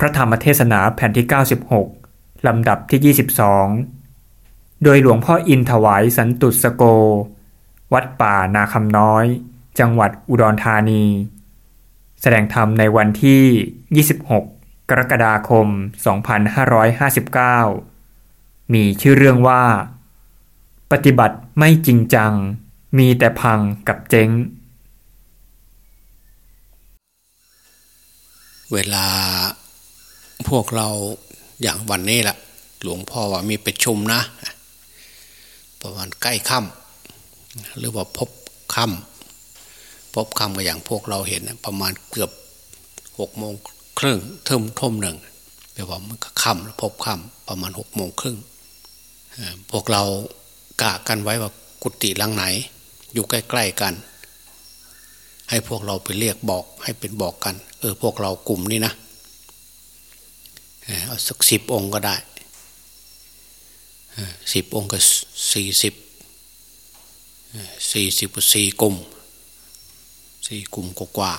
พระธรรมเทศนาแผ่นที่ 96 ลำดับที่ 22 โดยหลวงพ่ออินถวายสันตุสโก วัดป่านาคำน้อย จังหวัดอุดรธานี แสดงธรรมในวันที่ 26 กรกฎาคม 2559 มีชื่อเรื่องว่า ปฏิบัติไม่จริงจัง มีแต่พังกับเจ๊ง เวลา พวกเราอย่างวันนี้แหละหลวงพ่อว่ามีประชุมนะ ประมาณใกล้ค่ำหรือว่าพบค่ำพบค่ำก็อย่างพวกเราเห็น ประมาณเกือบหกโมงครึ่งเทิมทุ่มหนึ่งแปลว่ามันก็ค่ำพบค่ำประมาณหกโมงครึ่งพวกเรากะกันไว้ว่ากุฏิหลังไหน อยู่ใกล้ๆกัน ให้พวกเราไปเรียกบอกให้เป็นบอกกัน เออพวกเรากลุ่มนี้นะ เอาสักสิบองค์ก็ได้สิบองค์ก็สี่สิบสี่สิบสี่กลุ่มสี่กลุ่มกว่า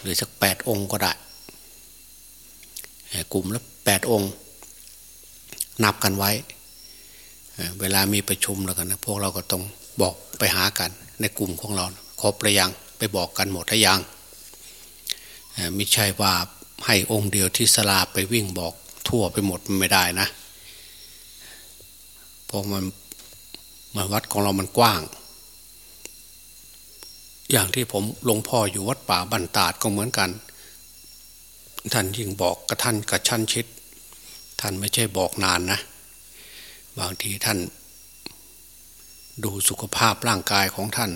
หรือสักแปดองค์ก็ได้กลุ่มละแปดองค์ นับกันไว้ เวลามีประชุมแล้วกันนะพวกเราก็ต้องบอกไปหากัน ในกลุ่มของเราครบหรือยังไปบอกกันหมดหรือยังไม่ใช่ว่า ให้องค์เดียวที่สลาไปวิ่งบอกทั่วไปหมดมไม่ได้นะเพราะมันมันวัดของเรามันกว้าง อย่างที่ผมหลวงพ่ออยู่วัดป่าบันตาดก็เหมือนกัน ท่านยิ่งบอกกับท่านกับชั้นชิด ท่านไม่ใช่บอกนานนะ บางทีท่าน ดูสุขภาพร่างกายของท่าน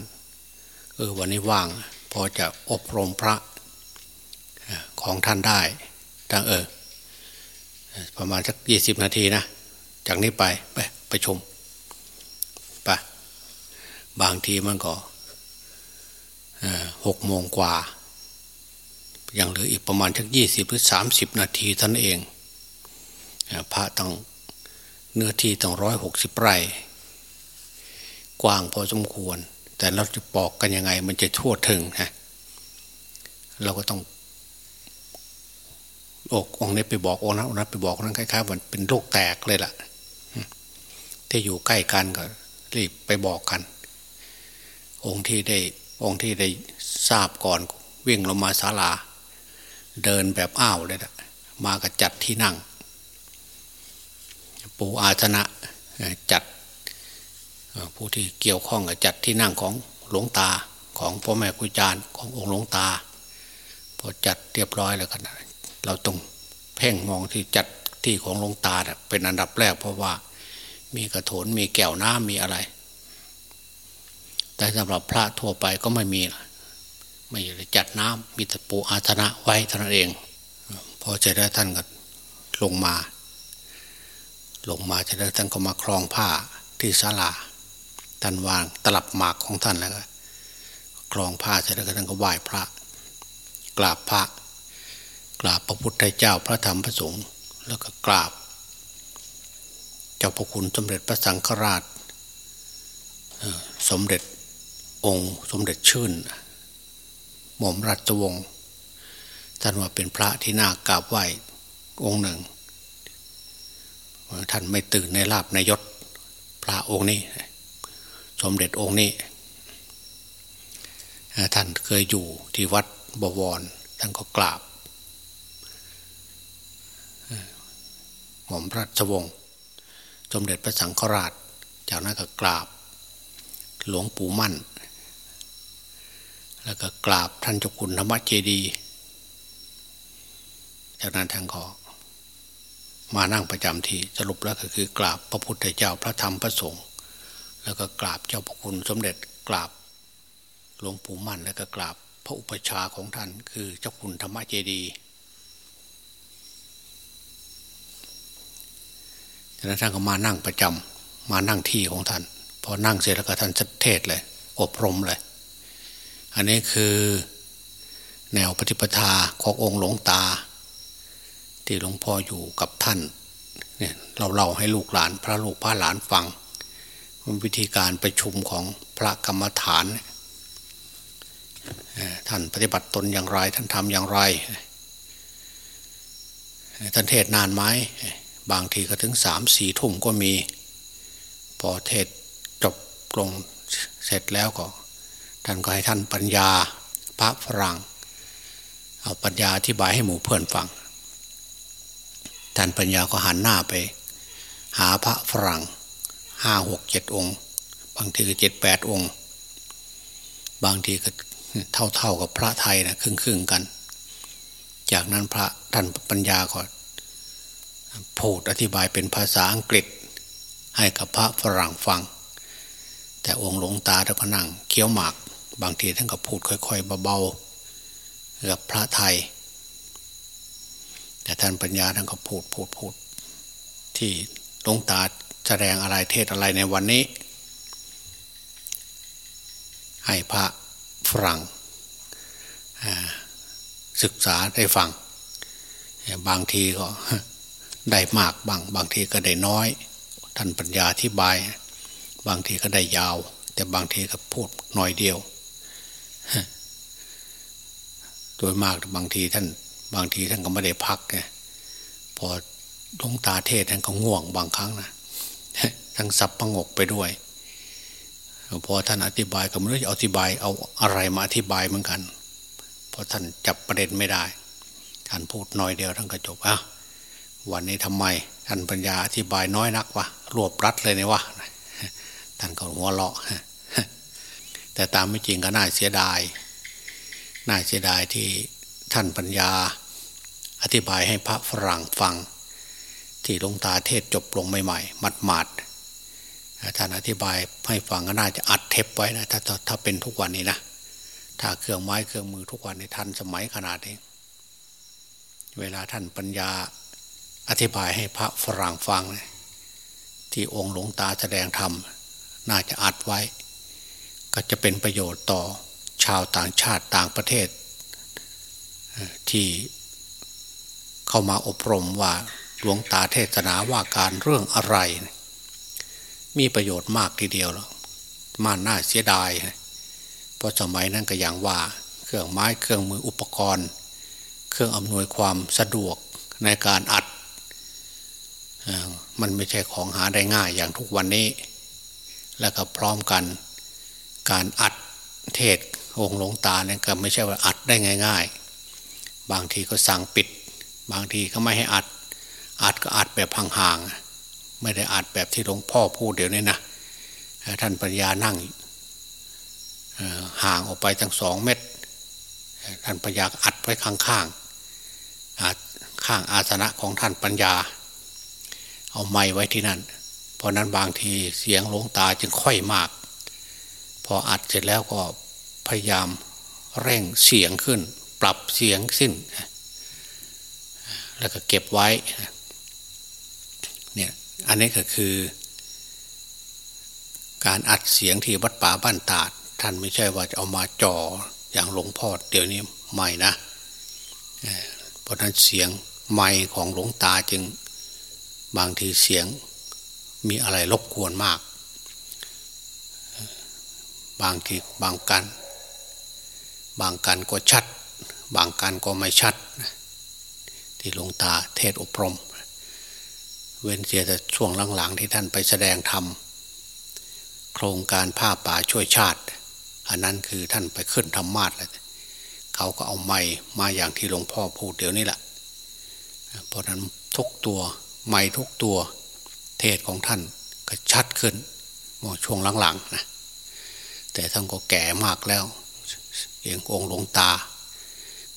เออวันนี้ว่าง พอจะอบรมพระ ของท่านได้ดังเออ ประมาณสักยี่สิบนาทีนะ จากนี้ไปไปไปชมไปบางทีมันก็หกโมงกว่า ยังเหลืออีกประมาณสักยี่สิบหรือสามสิบนาทีท่านเอง พระต้องเนื้อที่ต้องร้อยหกสิบไร่ กว้างพอสมควร แต่เราจะปอกกันยังไง มันจะทั่วถึงฮะเราก็ต้อง อกองนี้ไปบอกองนั้นองนั้นไปบอกนั้นคล้ายๆมันเป็นโรคแตกเลยล่ะที่อยู่ใกล้กันก็รีบไปบอกกัน องค์ที่ได้องค์ที่ได้ทราบก่อนวิ่งลงมาศาลา เดินแบบอ้าวเลยนะมาก็จัดที่นั่ง ปูอาชนะจัดผู้ที่เกี่ยวข้องกับจัดที่นั่งของหลวงตาของพ่อแม่ครูอาจารย์ขององค์หลวงตาพอจัดเรียบร้อยแล้วกัน เราต้องเพ่งมองที่จัดที่ของหลวงตาเป็นอันดับแรกเพราะว่ามีกระโถนมีแก้วน้ำมีอะไร แต่สำหรับพระทั่วไปก็ไม่มี ไม่ได้จัดน้ำมีแต่ปูอาสนะไว้เท่านั้นเองพอจะได้ท่านก็ลงมา ลงมาจะได้ท่านก็มาคลองผ้าที่ศาลาท่านวางตลับหมากของท่านแล้วก็คลองผ้าเสร็จแล้วท่านก็ไหว้พระ กราบพระ กราบพระพุทธเจ้าพระธรรมพระสงฆ์แล้วก็กราบ เจ้าพระคุณสมเด็จพระสังฆราชสมเด็จองค์ สมเด็จชื่น หม่อมราชวงศ์ท่านว่าเป็นพระที่น่ากราบไหว้องค์หนึ่ง ท่านไม่ตื่นในลาบในยศพระองค์นี้ สมเด็จองค์นี้ ท่านเคยอยู่ที่วัดบวรท่านก็กราบ หม่อมราชวงศ์สมเด็จพระสังฆราช จากนั้นก็กราบ หลวงปู่มั่น แล้วก็กราบท่านเจ้าคุณธรรมเจดี จากนั้นท่านก็มานั่งประจำที่สรุปแล้วก็คือกราบพระพุทธเจ้าพระธรรมพระสงฆ์แล้วก็กราบเจ้าพระคุณสมเด็จกราบหลวงปู่มั่น แล้วก็กราบพระอุปชาของท่าน คือเจ้าคุณธรรมเจดี ฉะนั้นท่านก็มานั่งประจำมานั่งที่ของท่าน พอนั่งเสร็จแล้วก็ท่านเทศเลย อบรมเลย อันนี้คือแนวปฏิปทาขององค์หลวงตา ที่หลวงพ่ออยู่กับท่านเนี่ยเราเล่าให้ลูกหลาน พระลูกพระหลานฟังมันวิธีการประชุมของพระกรรมฐานท่านปฏิบัติตนอย่างไร ท่านทำอย่างไร ท่านเทศนานไหม บางทีก็ถึงสามสี่ทุ่มก็มี พอเทศจบลงเสร็จแล้วก็ ท่านก็ให้ท่านปัญญาพระฝรั่งเอาปัญญาอธิบายให้หมู่เพื่อนฟัง ท่านปัญญาก็หันหน้าไป หาพระฝรั่งห้าหกเจ็ดองค์ บางทีก็เจ็ดแปดองค์ บางทีก็เท่าเท่ากับพระไทยนะครึ่งครึ่งกัน จากนั้นพระท่านปัญญาก็ พูดอธิบายเป็นภาษาอังกฤษ ให้กับพระฝรั่งฟัง แต่องค์หลวงตาท่านก็นั่งเคี้ยวหมาก บางทีท่านก็พูดค่อยๆเบาๆกับพระไทย แต่ท่านปัญญาท่านก็พูดพูดพูดที่หลวงตาแสดงอะไรเทศอะไรในวันนี้ ให้พระฝรั่งศึกษาได้ฟัง บางทีก็ ได้มากบางบางทีก็ได้น้อย ท่านปัญญาที่บาย บางทีก็ได้ยาว แต่บางทีก็พูดน้อยเดียวโดยมากบางทีท่าน บางทีท่านก็ไม่ได้พักไงพอลงตาเทศท่านก็ง่วงบางครั้งนะทั้งสับประงกไปด้วยพอท่านอธิบายก็ไม่รู้จะอธิบายเอาอะไรมาอธิบายเหมือนกัน เพราะท่านจับประเด็นไม่ได้ ท่านพูดน้อยเดียวท่านก็จบอะ วันนี้ทำไมท่านปัญญาอธิบายน้อยนักวะรวบรัดเลยเนี่ยวะท่านก็หัวเราะแต่ตามไม่จริงก็น่าเสียดาย น่าเสียดายที่ท่านปัญญา อธิบายให้พระฝรั่งฟัง ที่ลงตาเทศจบลงใหม่ๆมัดหมาดท่านอธิบายให้ฟังก็น่าจะอัดเทปไว้นะถ้าถ้าเป็นทุกวันนี้นะถ้าเครื่องไม้เครื่องมือทุกวันในทันสมัยขนาดนี้ เวลาท่านปัญญา อธิบายให้พระฝรั่งฟังที่องค์หลวงตาแสดงธรรม น่าจะอัดไว้ ก็จะเป็นประโยชน์ต่อชาวต่างชาติต่างประเทศ ที่เข้ามาอบรมว่าหลวงตาเทศนาว่าการเรื่องอะไร มีประโยชน์มากทีเดียวหรอกมาน่าเสียดาย เพราะสมัยนั้นก็อย่างว่า เครื่องไม้เครื่องมืออุปกรณ์ เครื่องอำนวยความสะดวกในการอัด มันไม่ใช่ของหาได้ง่ายอย่างทุกวันนี้ แล้วก็พร้อมกันการอัดเทศองค์หลวงตาเนี่ยก็ไม่ใช่ว่าอัดได้ง่าย ๆ บางทีก็สั่งปิด บางทีก็ไม่ให้อัด อัดก็อัดแบบห่างๆไม่ได้อัดแบบที่หลวงพ่อพูดเดี๋ยวนี้นะท่านปัญญานั่งห่างออกไปทั้งสองเมตร ท่านปัญญาอัดไว้ข้างๆข้างอาสนะของท่านปัญญา เอาไม้ไว้ที่นั่น เพราะนั้นบางทีเสียงหลวงตาจึงค่อยมาก พออัดเสร็จแล้วก็พยายามเร่งเสียงขึ้น ปรับเสียงสิ้น แล้วก็เก็บไว้เนี่ยอันนี้ก็คือ การอัดเสียงที่วัดป่าบ้านตาด ท่านไม่ใช่ว่าจะเอามาจ่ออย่างหลวงพ่อเดี๋ยวนี้ใหม่นะเพราะนั้นเสียงไม้ของหลวงตาจึง บางทีเสียงมีอะไรรบกวนมาก บางทีบางกัน บางกันก็ชัด บางกันก็ไม่ชัด ที่หลวงตาเทศอบรม เว้นเสียแต่ช่วงหลังๆที่ท่านไปแสดงธรรมโครงการผ้าป่าช่วยชาติ อันนั้นคือท่านไปขึ้นธรรมาสแล้วเขาก็เอาไม้มาอย่างที่หลวงพ่อพูดเดี๋ยวนี้แหละเพราะนั้นทุกตัว ไม่ทุกตัวเทศของท่านก็ชัดขึ้นมองช่วงหลังๆนะแต่ท่านก็แก่มากแล้ว เององค์หลวงตา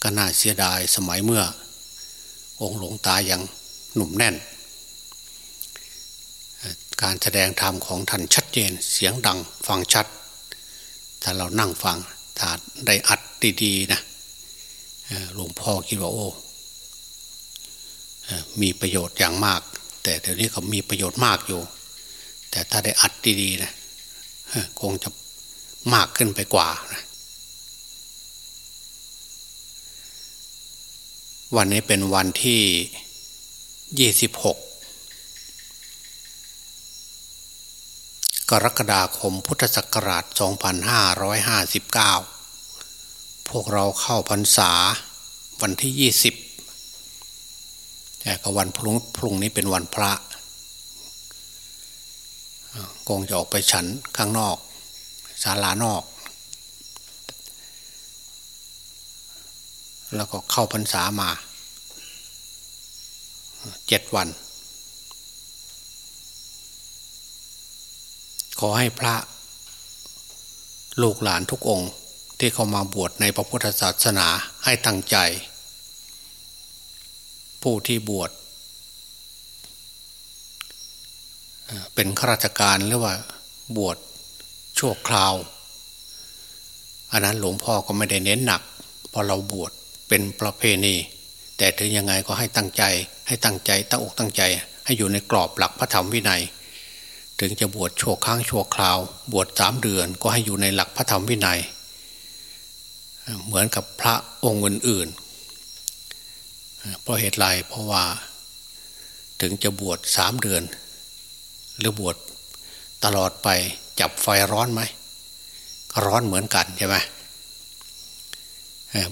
ก็น่าเสียดายสมัยเมื่อ องค์หลวงตายังหนุ่มแน่น การแสดงธรรมของท่านชัดเจนเสียงดังฟังชัด ถ้าเรานั่งฟังถ้าได้อัดดีๆนะหลวงพ่อคิดว่าโอ้ มีประโยชน์อย่างมาก แต่เดี๋ยวนี้เขามีประโยชน์มากอยู่ แต่ถ้าได้อัดดีๆนะคงจะมากขึ้นไปกว่านะวันนี้เป็นวันที่ยี่สิบหกกรกฎาคมพุทธศักราช 2559 พวกเราเข้าพรรษาวันที่ยี่สิบ ก็วันพรุ่งพรุ่งนี้เป็นวันพระคงจะออกไปฉันข้างนอกศาลานอก แล้วก็เข้าพรรษามาเจ็ดวัน ขอให้พระลูกหลานทุกองค์ที่เข้ามาบวชในพระพุทธศาสนาให้ตั้งใจ ผู้ที่บวชเป็นข้าราชการหรือว่าบวชชั่วคราว อันนั้นหลวงพ่อก็ไม่ได้เน้นหนักพอเราบวชเป็นประเพณี แต่ถึงยังไงก็ให้ตั้งใจ ให้ตั้งใจตั้งอกตั้งใจ ให้อยู่ในกรอบหลักพระธรรมวินัย ถึงจะบวชชั่วครั้งชั่วคราว บวชสามเดือนก็ให้อยู่ในหลักพระธรรมวินัย เหมือนกับพระองค์อื่น เพราะเหตุไรเพราะว่า ถึงจะบวชสามเดือน หรือบวชตลอดไปจับไฟร้อนไหมร้อนเหมือนกันใช่ไหม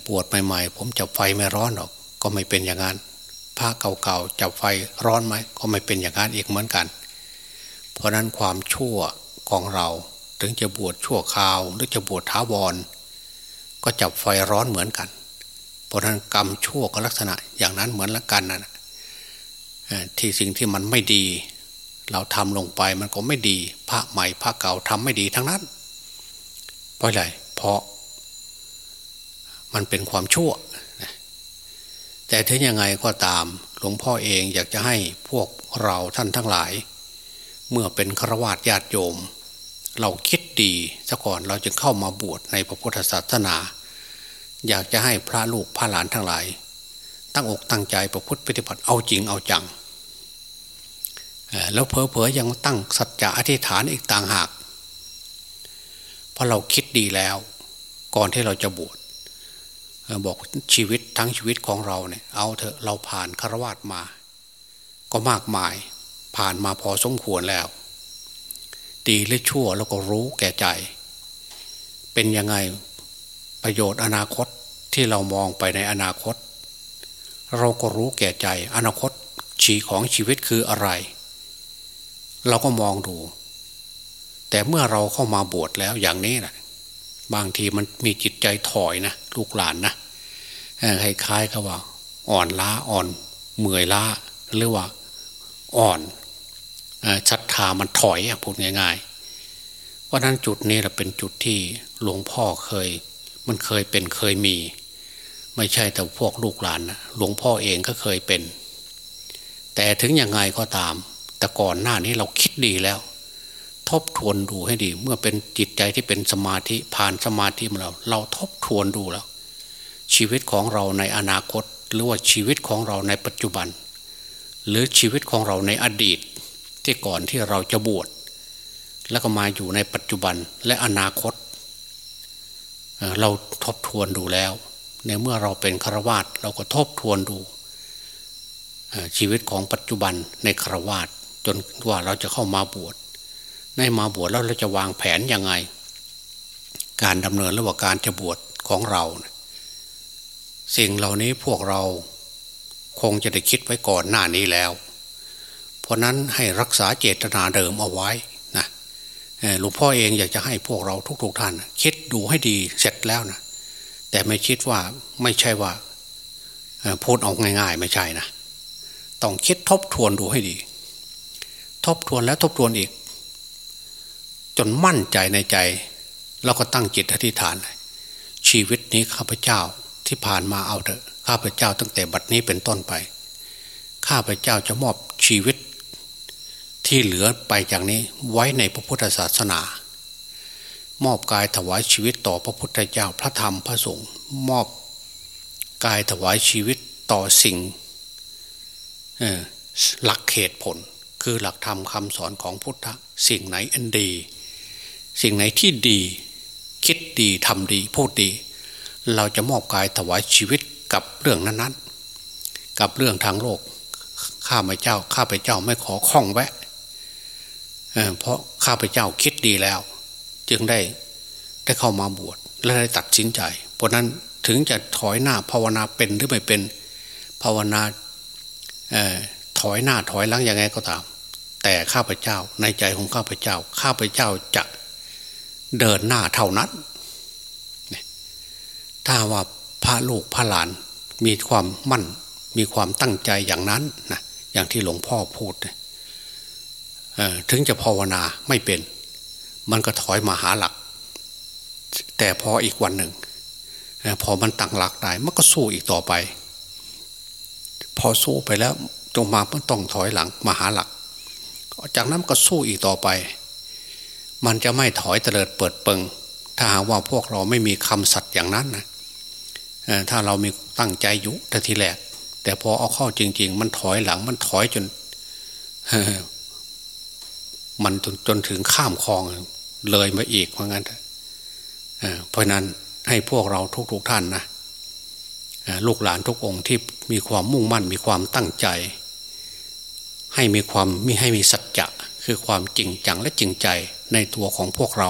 ปวดใหม่ๆ ผมจับไฟไม่ร้อนหรอก ก็ไม่เป็นอย่างนั้นผ้าเก่าๆจับไฟร้อนไหมก็ไม่เป็นอย่างนั้นอีกเหมือนกัน เพราะนั้นความชั่วของเราถึงจะบวชชั่วคราว หรือจะบวชท้าวรก็จับไฟร้อนเหมือนกัน ราะนั้นกรรมชั่วก็ลักษณะอย่างนั้นเหมือนละกันนะที่สิ่งที่มันไม่ดี เราทำลงไปมันก็ไม่ดีพระใหม่พระเก่าทำไม่ดีทั้งนั้น เพราะอะไรเพราะมันเป็นความชั่ว แต่ถึงยังไงก็ตามหลวงพ่อเองอยากจะให้พวกเราท่านทั้งหลาย เมื่อเป็นฆราวาสญาติโยม เราคิดดีซะก่อนเราจะเข้ามาบวชในพระพุทธศาสนา อยากจะให้พระลูกพระหลานทั้งหลาย ตั้งอกตั้งใจประพฤติปฏิบัติเอาจริงเอาจัง แล้วเพอเพอยังตั้งสัจจะอธิษฐานอีกต่างหากเพราะเราคิดดีแล้ว ก่อนที่เราจะบวชบอกชีวิตทั้งชีวิตของเราเนี่ยเอาเถอะเราผ่านคารวาสมา ก็มากมายผ่านมาพอสมควรแล้วดีหรือชั่วเราก็รู้แก่ใจ เป็นยังไง ประโยชน์อนาคตที่เรามองไปในอนาคต เราก็รู้แก่ใจอนาคตชีของชีวิตคืออะไร เราก็มองดู แต่เมื่อเราเข้ามาบวชแล้วอย่างนี้นะบางทีมันมีจิตใจถอยนะลูกหลานนะคล้ายๆกับว่า อ่อนล้าอ่อนเมื่อยล้าหรือว่าอ่อนชัดทามันถอยพูดง่ายๆ เพราะนั้นจุดนี้แหละเป็นจุดที่หลวงพ่อเคย มันเคยเป็นเคยมี ไม่ใช่แต่พวกลูกหลานนะหลวงพ่อเองก็เคยเป็น แต่ถึงยังไงก็ตาม แต่ก่อนหน้านี้เราคิดดีแล้ว ทบทวนดูให้ดี เมื่อเป็นจิตใจที่เป็นสมาธิผ่านสมาธิมาเรา เราทบทวนดูแล้ว ชีวิตของเราในอนาคต หรือว่าชีวิตของเราในปัจจุบัน หรือชีวิตของเราในอดีต ที่ก่อนที่เราจะบวชแล้วก็มาอยู่ในปัจจุบันและอนาคต เราทบทวนดูแล้ว ในเมื่อเราเป็นฆราวาสเราก็ทบทวนดู ชีวิตของปัจจุบันในฆราวาสจนว่าเราจะเข้ามาบวชในมาบวชแล้วเราจะวางแผนยังไง การดำเนินระหว่างการจะบวชของเรา สิ่งเหล่านี้พวกเราคงจะได้คิดไว้ก่อนหน้านี้แล้ว เพราะนั้นให้รักษาเจตนาเดิมเอาไว้ หลวงพ่อเองอยากจะให้พวกเราทุกๆทท่าน คิดดูให้ดีเสร็จแล้วนะแต่ไม่คิดว่าไม่ใช่ว่าพูดเอาง่าย ๆ ไม่ใช่นะต้องคิดทบทวนดูให้ดี ทบทวนแล้วทบทวนอีก จนมั่นใจในใจเราก็ตั้งจิตอธิษฐานชีวิตนี้ข้าพเจ้าที่ผ่านมาเอาเถอะข้าพเจ้าตั้งแต่บัดนี้เป็นต้นไป ข้าพเจ้าจะมอบชีวิต ที่เหลือไปจากนี้ไว้ในพระพุทธศาสนา มอบกายถวายชีวิตต่อพระพุทธเจ้าพระธรรมพระสงฆ์มอบกายถวายชีวิตต่อสิ่งหลักเหตุผล คือหลักธรรมคำสอนของพุทธสิ่งไหนอันดี สิ่งไหนที่ดีคิดดีทำดีพูดดี เราจะมอบกายถวายชีวิตกับเรื่องนั้นๆ กับเรื่องทางโลกข้าพเจ้าข้าพเจ้าไม่ขอข้องแวะ เพราะข้าพเจ้าคิดดีแล้ว จึงได้ได้เข้ามาบวชและได้ตัดสินใจ เพราะนั้นถึงจะถอยหน้าภาวนาเป็นหรือไม่เป็นภาวนาถอยหน้าถอยหลังยังไงก็ตาม แต่ข้าพเจ้าในใจของข้าพเจ้า ข้าพเจ้าจะเดินหน้าเท่านั้นถ้าว่าพระลูกพระหลานมีความมั่น มีความตั้งใจอย่างนั้นนะอย่างที่หลวงพ่อพูด ถึงจะภาวนาไม่เป็น มันก็ถอยมาหาหลัก แต่พออีกวันหนึ่งพอมันตั้งหลักได้มันก็สู้อีกต่อไป พอสู้ไปแล้วจงมามันต้องถอยหลังมาหาหลัก จากนั้นก็สู้อีกต่อไป มันจะไม่ถอยเตลิดเปิดเปิง ถ้าหากว่าพวกเราไม่มีคำสัตย์อย่างนั้นนะถ้าเรามีตั้งใจอยู่แต่ทีแรกแต่พอเอาเข้าจริง ๆ มันถอยหลังมันถอยจน มันจนจนถึงข้ามคลองเลยมาอีกเพราะงั้นเพราะนั้นให้พวกเราทุกๆทท่านนะลูกหลานทุกองค์ที่มีความมุ่งมั่นมีความตั้งใจ ให้มีความมีให้มีสัจจะคือความจริงจังและจริงใจในตัวของพวกเรา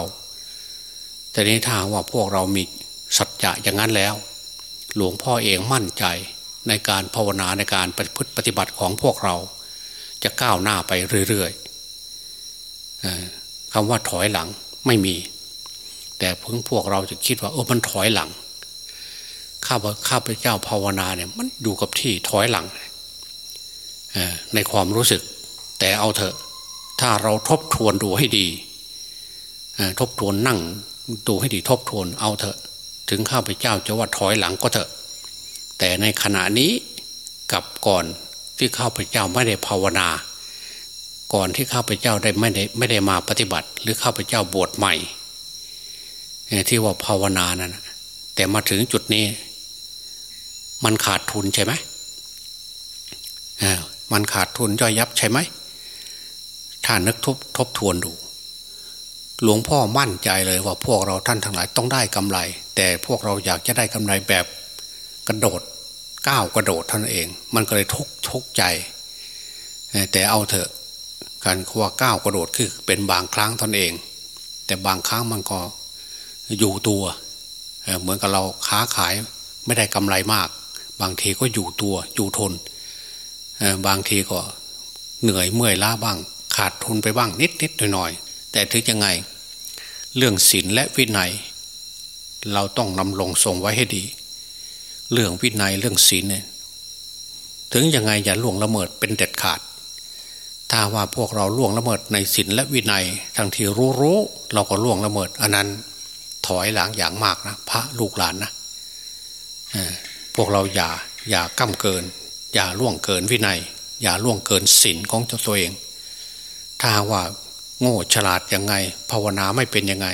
แต่นี้ถ้าว่าพวกเรามีสัจจะอย่างนั้นแล้ว หลวงพ่อเองมั่นใจในการภาวนาในการปฏิพฤติปฏิบัติของพวกเรา จะก้าวหน้าไปเรื่อยๆ คำว่าถอยหลังไม่มี แต่เพิ่งพวกเราจะคิดว่าเออมันถอยหลัง ข้าพข้าพเจ้าภาวนาเนี่ยมันอยู่กับที่ถอยหลังในความรู้สึก แต่เอาเถอะ ถ้าเราทบทวนดูให้ดีทบทวนนั่งดูให้ดีทบทวนเอาเถอะ ถึงข้าพเจ้าจะว่าถอยหลังก็เถอะ แต่ในขณะนี้กับก่อนที่ข้าพเจ้าไม่ได้ภาวนา ก่อนที่ข้าพเจ้าได้ไม่ได้ไม่ได้มาปฏิบัติ หรือข้าพเจ้าบวชใหม่ที่ว่าภาวนานั่นแต่มาถึงจุดนี้ มันขาดทุนใช่ไหมมันขาดทุนย่อยยับใช่ไหมถ้านึกทบทบทวนดู หลวงพ่อมั่นใจเลยว่าพวกเราท่านทั้งหลายต้องได้กำไร แต่พวกเราอยากจะได้กำไรแบบกระโดดก้าวกระโดดท่านเอง มันก็เลยทุกทุกใจ แต่เอาเถอะ การว่าก้าวกระโดดคือเป็นบางครั้งท่านเอง แต่บางครั้งมันก็อยู่ตัวเหมือนกับเราค้าขายไม่ได้กำไรมาก บางทีก็อยู่ตัวอยู่ทน บางทีก็เหนื่อยเมื่อยล้าบ้าง ขาดทุนไปบ้างนิดนิดหน่อยหน่อยแต่ถึงยังไง เรื่องศีลและวินัย เราต้องนำลงทรงไว้ให้ดี เรื่องวินัยเรื่องศีลเนี่ยถึงยังไงอย่าล่วงละเมิดเป็นเด็ดขาด ถ้าว่าพวกเราล่วงละเมิดในศีลและวินัยทั้งที่รู้รู้เราก็ล่วงละเมิด อันนั้นถอยหลังอย่างมากนะพระลูกหลานนะพวกเราอย่าอย่าก้าเกิน อย่าล่วงเกินวินัย อย่าล่วงเกินศีลของตัวเอง ถ้าว่าโง่ฉลาดยังไง ภาวนาไม่เป็นยังไง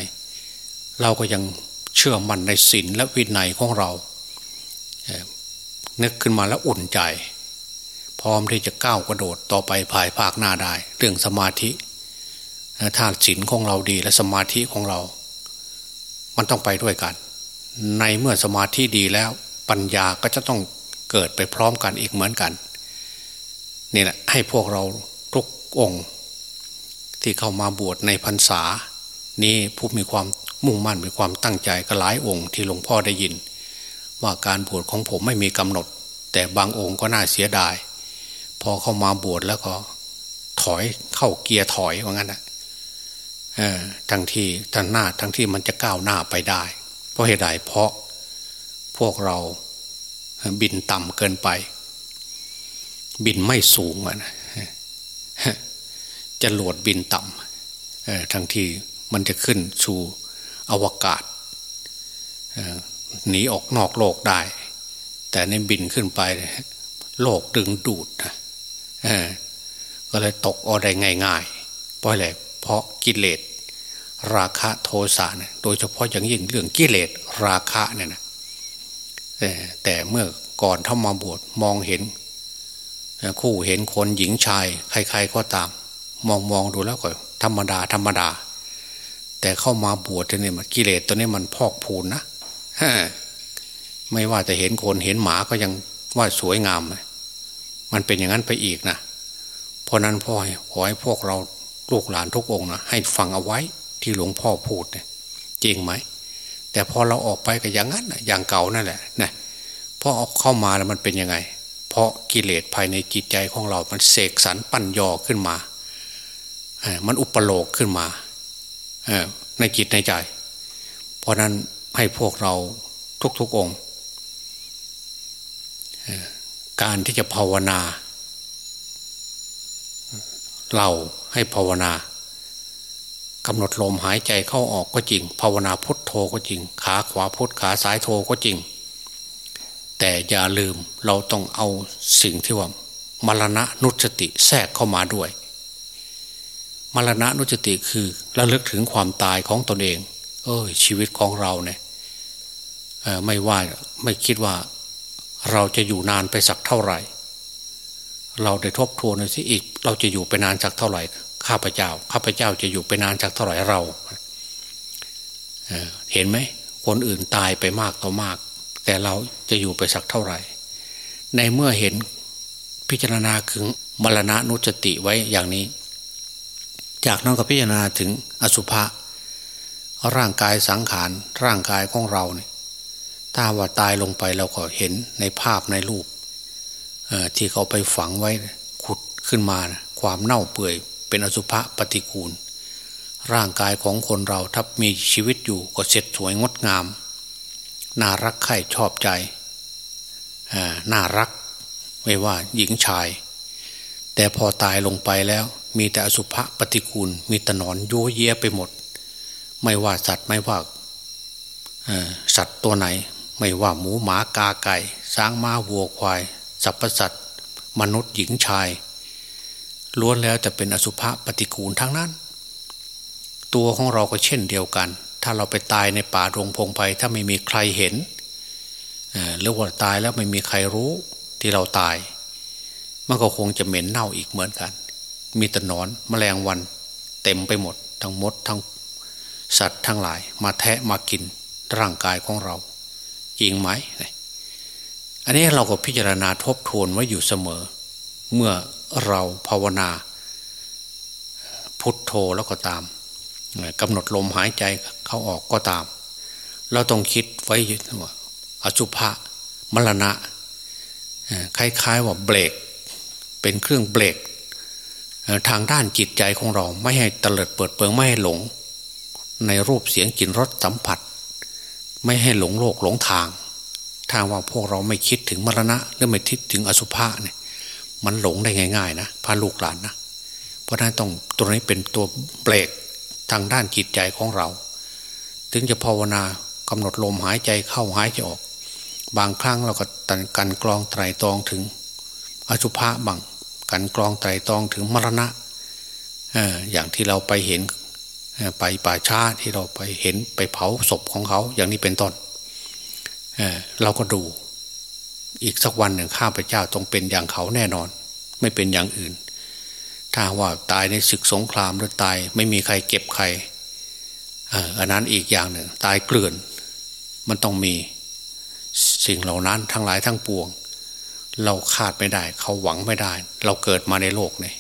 เราก็ยังเชื่อมั่นในศีลและวินัยของเรานึกขึ้นมาแล้วอุ่นใจ พร้อมที่จะก้าวกระโดดต่อไปภายภาคหน้าได้ เรื่องสมาธิถ้าศีลของเราดีและสมาธิของเรา มันต้องไปด้วยกัน ในเมื่อสมาธิดีแล้วปัญญาก็จะต้องเกิดไปพร้อมกันอีกเหมือนกันนี่แหละให้พวกเราทุกองค์ ที่เข้ามาบวชในพรรษา นี้ผู้มีความมุ่งมั่นมีความตั้งใจก็หลายองค์ที่หลวงพ่อได้ยิน ว่าการบวชของผมไม่มีกำหนด แต่บางองค์ก็น่าเสียดาย พอเข้ามาบวชแล้วก็ถอยเข้าเกียร์ถอยว่างั้นนะทั้งที่ทั้งหน้าทั้งที่มันจะก้าวหน้าไปได้ เพราะเหตุใดเพราะพวกเราบินต่ำเกินไป บินไม่สูงนะจะหลวดบินต่ำทั้งที่มันจะขึ้นสู่อวกาศหนีออกนอกโลกได้ แต่ในบินขึ้นไป โลกดึงดูด ก็เลยตกออได้ง่ายๆเพราะอะไรเพราะกิเลสราคะโทสะเนี่ยโดยเฉพาะอย่างยิ่งเรื่องกิเลสราคะเนี่ยนะแต่เมื่อก่อนท่ามาบวชมองเห็น คู่เห็นคนหญิงชาย ใคร ๆก็ตาม มองมองดูแล้วก็ธรรมดา ธรรมดา แต่เข้ามาบวชเนี่ยมันกิเลสตัวนี้มันพอกพูนนะไม่ว่าจะเห็นคนเห็นหมาก็ยังว่าสวยงาม มันเป็นอย่างนั้นไปอีกนะเพราะนั้นพ่อขอให้พวกเราลูกหลานทุกองนะให้ฟังเอาไว้ที่หลวงพ่อพูดเนี่ยจริงไหมแต่พอเราออกไปก็อย่างนั้นอย่างเก่านั่นแหละนะพอออกเข้ามาแล้วมันเป็นยังไง เพราะกิเลสภายในจิตใจของเรา มันเสกสรรปั้นยอขึ้นมามันอุปโลกขึ้นมาในจิตในใจ เพราะนั้นให้พวกเราทุกๆองค์ การที่จะภาวนา เราให้ภาวนากำหนดลมหายใจเข้าออกก็จริง ภาวนาพุทโธก็จริง ขาขวาพุทขาซ้ายโธก็จริง แต่อย่าลืมเราต้องเอาสิ่งที่ว่ามรณะนุสติแทรกเข้ามาด้วย มรณะนุสติคือระลึกถึงความตายของตนเอง เออชีวิตของเราเนี่ยไม่ว่าไม่คิดว่า เราจะอยู่นานไปสักเท่าไหร่ เราได้ทบทวนสิอีก เราจะอยู่ไปนานสักเท่าไหร่ ข้าพเจ้า ข้าพเจ้าจะอยู่ไปนานจากเท่าไหร่เราเห็นไหมคนอื่นตายไปมากต่อมาก แต่เราจะอยู่ไปสักเท่าไหร่ ในเมื่อเห็นพิจารณาถึงมรณะนุจติไว้อย่างนี้ จากนั้นก็พิจารณาถึงอสุภะร่างกายสังขารร่างกายของเราเนี่ย ถ้าว่าตายลงไปเราก็เห็นในภาพในรูปที่เขาไปฝังไว้ขุดขึ้นมาความเน่าเปื่อย เป็นอสุภะปฏิกูล ร่างกายของคนเราถ้ามีชีวิตอยู่ก็เสร็จสวยงดงาม น่ารักใคร่ชอบใจน่ารักไม่ว่าหญิงชาย แต่พอตายลงไปแล้ว มีแต่อสุภะปฏิกูล มีตนอนโยเยไปหมด ไม่ว่าสัตว์ไม่ว่าสัตว์ตัวไหน ไม่ว่าหมูหมากาไก่ช้างม้าวัวควายสัพพสัตมนุษย์หญิงชาย ล้วนแล้วแต่เป็นอสุภะปฏิกูลทั้งนั้น ตัวของเราก็เช่นเดียวกัน ถ้าเราไปตายในป่ารงพงไพถ้าไม่มีใครเห็นหรือว่าตายแล้วไม่มีใครรู้ที่เราตาย มันก็คงจะเหม็นเน่าอีกเหมือนกัน มีตนอนมแมลงวันเต็มไปหมด ทั้งมดทั้งสัตว์ทั้งหลาย มาแทะมากินร่างกายของเรา จริงไหม อันนี้เราก็พิจารณาทบทวนไว้อยู่เสมอ เมื่อเราภาวนา พุทโธแล้วก็ตามกำหนดลมหายใจเข้าออกก็ตาม เราต้องคิดไว้ว่าอจุภะมรณะคล้าย ๆ ว่าเบรก เป็นเครื่องเบรกทางด้านจิตใจของเราไม่ให้เตลิดเปิดเปิงไม่ให้หลง ในรูปเสียงกลิ่นรสสัมผัส ไม่ให้หลงโลกหลงทาง ถ้าว่าพวกเราไม่คิดถึงมรณะหรือไม่คิดถึงอสุภะเนี่ย มันหลงได้ง่าย ๆ นะพาลูกหลานนะเพราะนั้นต้องตัวนี้เป็นตัวเบรกทางด้านจิตใจของเรา ถึงจะภาวนากำหนดลมหายใจเข้าหายใจออก บางครั้งเราก็ตันกันกรองไตรตองถึง อสุภะบางกันกรองไตรตองถึงมรณะอย่างที่เราไปเห็น ไปป่าชาที่เราไปเห็นไปเผาศพของเขาอย่างนี้เป็นต้นเเราก็ดู อีกสักวันหนึ่งข้าพเจ้าต้องเป็นอย่างเขาแน่นอน ไม่เป็นอย่างอื่น ถ้าว่าตายในศึกสงครามหรือตาย ไม่มีใครเก็บใครอันนั้นอีกอย่างหนึ่ง ตายเกลื่อน มันต้องมีสิ่งเหล่านั้นทั้งหลายทั้งปวง เราคาดไม่ได้ เขาหวังไม่ได้ เราเกิดมาในโลกนี่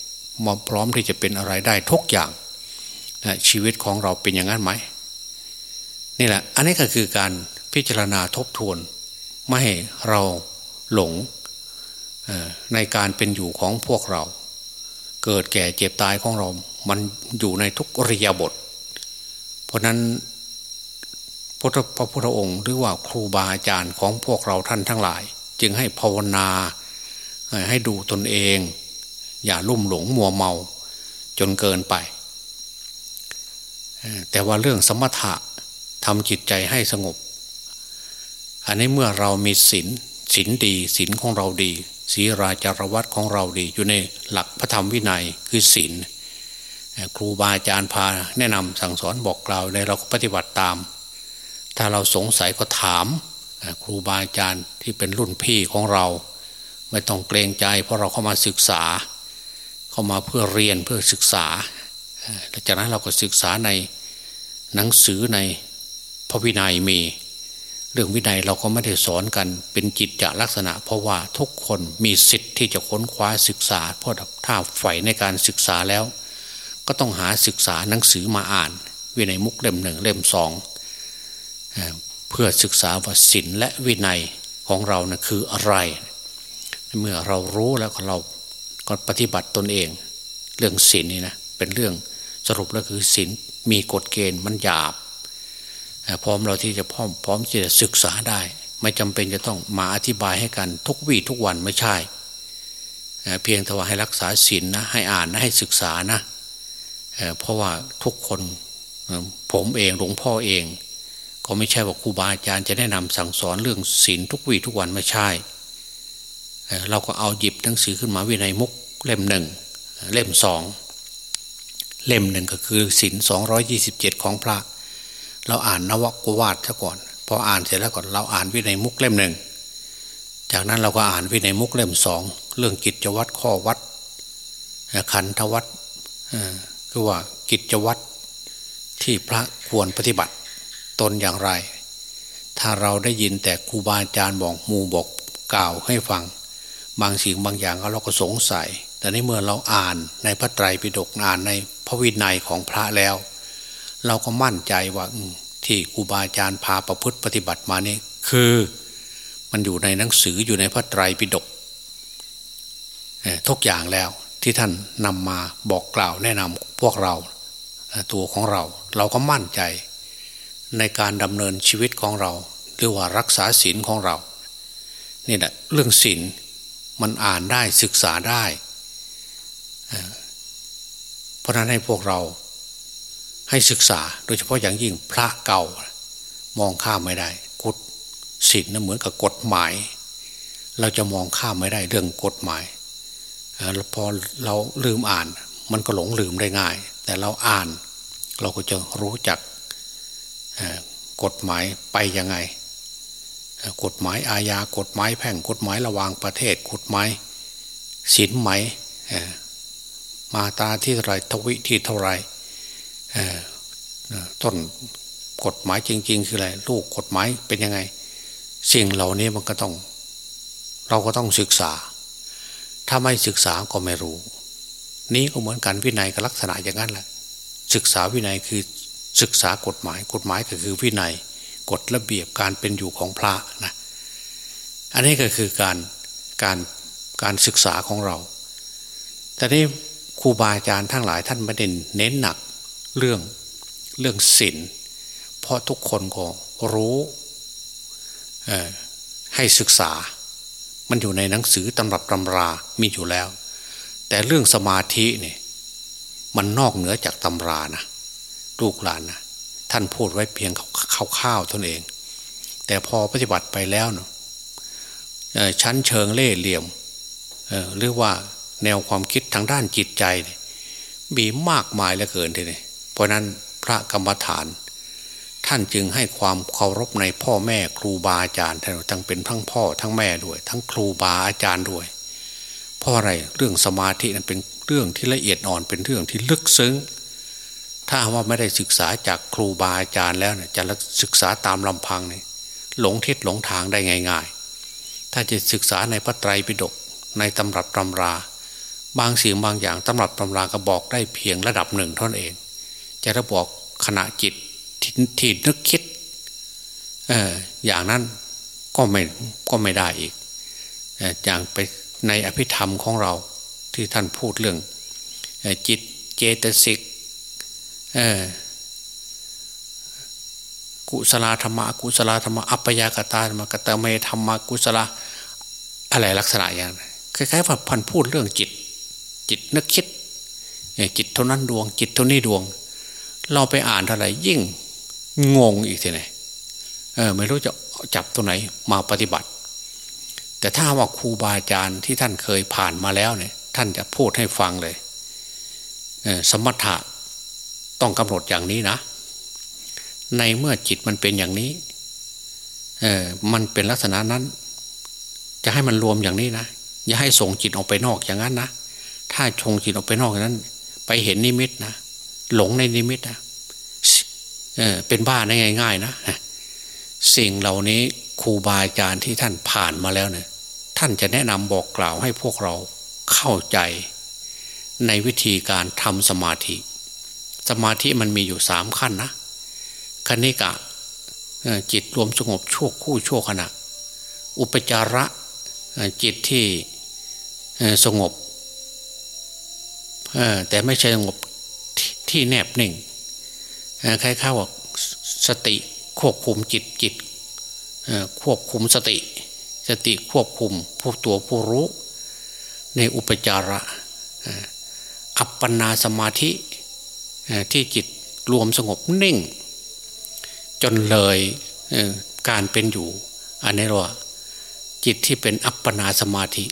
มาพร้อมที่จะเป็นอะไรได้ทุกอย่าง ชีวิตของเราเป็นอย่างนั้นไหมนี่แหละ อันนี้ก็คือการพิจารณาทบทวน ไม่ให้เราหลงในการเป็นอยู่ของพวกเรา เกิดแก่เจ็บตายของเรา มันอยู่ในทุกอริยบท เพราะนั้นพระพระพุทธองค์หรือว่าครูบาอาจารย์ของพวกเราท่านทั้งหลาย จึงให้ภาวนาให้ดูตนเอง อย่าลุ่มหลงมัวเมาจนเกินไป แต่ว่าเรื่องสมถะทำจิตใจให้สงบ อันนี้เมื่อเรามีศีลศีลดีศีลของเราดีศีราจารวัตของเราดี อยู่ในหลักพระธรรมวินัยคือศีลครูบาอาจารย์พาแนะนำสั่งสอนบอกกล่าวในเราก็ปฏิบัติตาม ถ้าเราสงสัยก็ถามครูบาอาจารย์ที่เป็นรุ่นพี่ของเรา ไม่ต้องเกรงใจ เพราะเราเข้ามาศึกษา เข้ามาเพื่อเรียนเพื่อศึกษา จากนั้นเราก็ศึกษาในหนังสือในพระวินัยมี เรื่องวินัยเราก็ไม่ได้สอนกันเป็นจิตจะลักษณะ เพราะว่าทุกคนมีสิทธิ์ที่จะค้นคว้าศึกษา เพราะถ้าใฝ่ในการศึกษาแล้ว ก็ต้องหาศึกษาหนังสือมาอ่าน วินัยมุกเล่มหนึ่งเล่มสองเพื่อศึกษาว่าศีลและวินัยของเรานะ่ะคืออะไร เมื่อเรารู้แล้วเราก็ปฏิบัติตนเอง เรื่องศีลนี่นะ เป็นเรื่องสรุปแล้วคือศีลมีกฎเกณฑ์มันหยาบพร้อมเราที่จะพร้อมพร้อมที่จะศึกษาได้ ไม่จำเป็นจะต้องมาอธิบายให้กันทุกวี่ทุกวันไม่ใช่ เพียงแต่ว่าให้รักษาศีลนะให้อ่านนะให้ศึกษานะเพราะว่าทุกคนผมเองหลวงพ่อเอง ก็ไม่ใช่ว่าครูบาอาจารย์จะแนะนำสั่งสอนเรื่องศีลทุกวี่ทุกวันไม่ใช่ เราก็เอาหยิบหนังสือขึ้นมาวินัยมุกเล่มหนึ่งเล่มสอง เล่มหนึ่งก็คือศีลสองยี่สิบเจ็ดของพระ เราอ่านนวกวาดซะก่อนพออ่านเสร็จแล้วก่อนเราอ่านวินัยมุกเล่มหนึ่งจากนั้นเราก็อ่านวินัยมุกเล่มสองเรื่องกิจวัตรข้อวัดขันธวัตรคือว่ากิจวัตรที่พระควรปฏิบัติ ตนอย่างไร ถ้าเราได้ยินแต่ครูบาอาจารย์บอกมูบอกกล่าวให้ฟัง บางสิ่งบางอย่างเราก็สงสัย แต่ในเมื่อเราอ่านในพระไตรปิฎกอ่านใน พระวินัยของพระแล้ว เราก็มั่นใจว่าที่ครูบาอาจารย์พาประพฤติปฏิบัติมานี่คือมันอยู่ในหนังสืออยู่ในพระไตรปิฎกทุกอย่างแล้วที่ท่านนำมาบอกกล่าวแนะนำพวกเราตัวของเรา เราก็มั่นใจ ในการดำเนินชีวิตของเรา หรือว่ารักษาศีลของเรานี่แหละเรื่องศีลมันอ่านได้ศึกษาได้ เพราะนั้นให้พวกเราให้ศึกษา โดยเฉพาะอย่างยิ่งพระเก่ามองข้ามไม่ได้กฎศีลนั้นเหมือนกับกฎหมาย เราจะมองข้ามไม่ได้เรื่องกฎหมายพอเราลืมอ่าน มันก็หลงลืมได้ง่าย แต่เราอ่าน เราก็จะรู้จักกฎหมายไปยังไง กฎหมายอาญากฎหมายแพ่งกฎหมายระวางประเทศกฎหมายสินไหม มาตาที่เท่าไรทวิที่เท่าไรต้นกฎหมายจริง ๆ คืออะไรลูกกฎหมายเป็นยังไง สิ่งเหล่านี้มันก็ต้อง เราก็ต้องศึกษา ถ้าไม่ศึกษาก็ไม่รู้ นี้ก็เหมือนกันวินัยกับลักษณะอย่างนั้นแหละศึกษาวินัยคือศึกษากฎหมายกฎหมายก็คือวินัยกฎระเบียบการเป็นอยู่ของพระนะอันนี้ก็คือการการการศึกษาของเรา แต่นี้ ครูบาอาจารย์ทั้งหลายท่านไม่ได้เน้นหนักเรื่องเรื่องศีลเพราะทุกคนก็รู้ให้ศึกษา มันอยู่ในหนังสือตำรับตำรามีอยู่แล้ว แต่เรื่องสมาธิเนี่ยมันนอกเหนือจากตำรานะลูกหลานนะท่านพูดไว้เพียงคร่าวๆตนเอง แต่พอปฏิบัติไปแล้วเนาะชั้นเชิงเล่เหลี่ยมหรือว่า แนวความคิดทางด้านจิตใจ มีมากมายเหลือเกินทีนี้เพราะนั้นพระกรรมฐาน ท่านจึงให้ความเคารพในพ่อแม่ครูบาอาจารย์ทั้งเป็นทั้งพ่อทั้งแม่ด้วย ทั้งครูบาอาจารย์ด้วยเพราะอะไรเรื่องสมาธินั้นเป็นเรื่องที่ละเอียดอ่อนเป็นเรื่องที่ลึกซึ้ง ถ้าว่าไม่ได้ศึกษาจากครูบาอาจารย์แล้วเนี่ยจะศึกษาตามลำพังเนี่ยหลงทิศหลงทางได้ง่าย ๆ ถ้าจะศึกษาในพระไตรปิฎกในตำรับตำรา บางสิ่งบางอย่างตำรับตำราก็บอกได้เพียงระดับหนึ่งเท่านั้นเอง จะระบอกขณะจิตที่นึกคิดเอออย่างนั้นก็ไม่ก็ไม่ได้อีกอย่างไปในอภิธรรมของเราที่ท่านพูดเรื่องจิตเจตสิกกุศลธรรมะกุศลธรรมะอัปยากตาธรรมกตเมธรรมะกุศลอะไรลักษณะอย่างคล้ายๆว่าพันพูดเรื่องจิต จิตนึกคิดจิตเท่านั้นดวง จิตเท่านี้ดวง เราไปอ่านเท่าไหร่ยิ่งงงอีกทีไหนเออไม่รู้จะจับตัวไหนมาปฏิบัติ แต่ถ้าว่าครูบาอาจารย์ที่ท่านเคยผ่านมาแล้วเนี่ย ท่านจะพูดให้ฟังเลยเสมถะต้องกำหนดอย่างนี้นะ ในเมื่อจิตมันเป็นอย่างนี้เออมันเป็นลักษณะนั้น จะให้มันรวมอย่างนี้นะ อย่าให้ส่งจิตออกไปนอกอย่างนั้นนะ ถ้าชงจิตออกไปนอกนั้น ไปเห็นนิมิตนะหลงในนิมิตนะเป็นบ้าได้ง่าย ๆ นะสิ่งเหล่านี้ครูบาอาจารย์ที่ท่านผ่านมาแล้วเนี่ย ท่านจะแนะนำบอกกล่าวให้พวกเราเข้าใจในวิธีการทำสมาธิ สมาธิมันมีอยู่สามขั้นนะคณิกะจิตรวมสงบชั่วคู่ชั่วขณะ อุปจาระจิตที่สงบ แต่ไม่ใช่สงบที่แนบหนึ่งคล้ายๆว่าสติควบคุมจิตจิตควบคุมสติ สติควบคุมผู้ตัวผู้รู้ ในอุปจาระอัปปนาสมาธิที่จิตรวมสงบนิ่ง จนเลยการเป็นอยู่ อันนี้เราจิตที่เป็นอัปปนาสมาธิ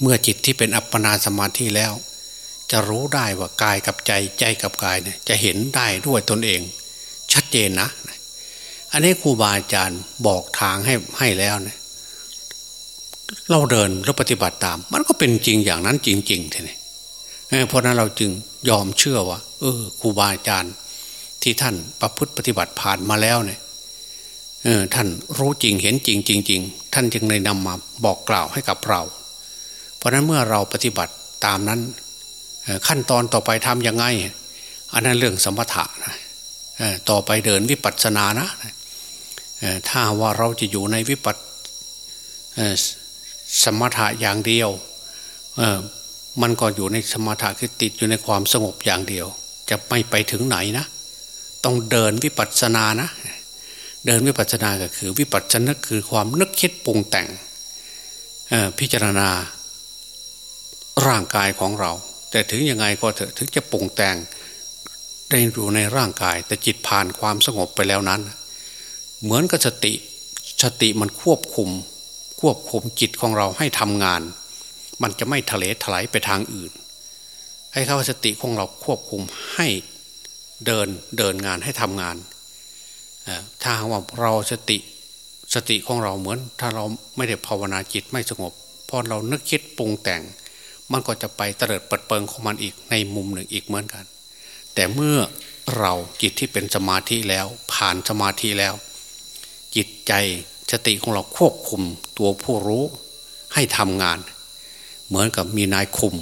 เมื่อจิตที่เป็นอัปปนาสมาธิแล้ว จะรู้ได้ว่ากายกับใจใจกับกายเนี่ยจะเห็นได้ด้วยตนเอง ชัดเจนนะ อันนี้ครูบาอาจารย์บอกทางให้ให้แล้วเนี่ยเราเดินแล้วปฏิบัติตาม มันก็เป็นจริงอย่างนั้นจริงๆทีนี้เพราะนั้นเราจึงยอมเชื่อว่า เออครูบาอาจารย์ที่ท่านประพฤติปฏิบัติผ่านมาแล้วเนี่ยเออท่านรู้จริงเห็นจริงจริงๆท่านจึงเลยนำมาบอกกล่าวให้กับเรา เพราะนั้นเมื่อเราปฏิบัติตามนั้น ขั้นตอนต่อไปทำยังไง อันนั้นเรื่องสมถะนะต่อไปเดินวิปัสสนานะถ้าว่าเราจะอยู่ในวิปัสสมถะอย่างเดียวมันก็อยู่ในสมถะคือติดอยู่ในความสงบอย่างเดียว จะไม่ไปถึงไหนนะ ต้องเดินวิปัสสนานะ เดินวิปัสสนาก็คือ วิปัสสนาคือความนึกคิดปรุงแต่งพิจารณาร่างกายของเรา แต่ถึงยังไงก็เถอะถึงจะปรุงแต่งได้อยู่ในร่างกาย แต่จิตผ่านความสงบไปแล้วนั้น เหมือนกับสติสติมันควบคุม ควบคุมจิตของเราให้ทำงาน มันจะไม่ทะเลถลายไปทางอื่น ให้เข้าสติของเราควบคุมให้เดินเดินงานให้ทำงานถ้าว่าเราสติสติของเราเหมือน ถ้าเราไม่ได้ภาวนาจิตไม่สงบพอเรานึกคิดปรุงแต่ง มันก็จะไปเตลิดเปิดเปิงของมันอีกในมุมหนึ่งอีกเหมือนกัน แต่เมื่อเราจิตที่เป็นสมาธิแล้ว ผ่านสมาธิแล้ว จิตใจสติของเราควบคุมตัวผู้รู้ให้ทำงาน เหมือนกับมีนายคุม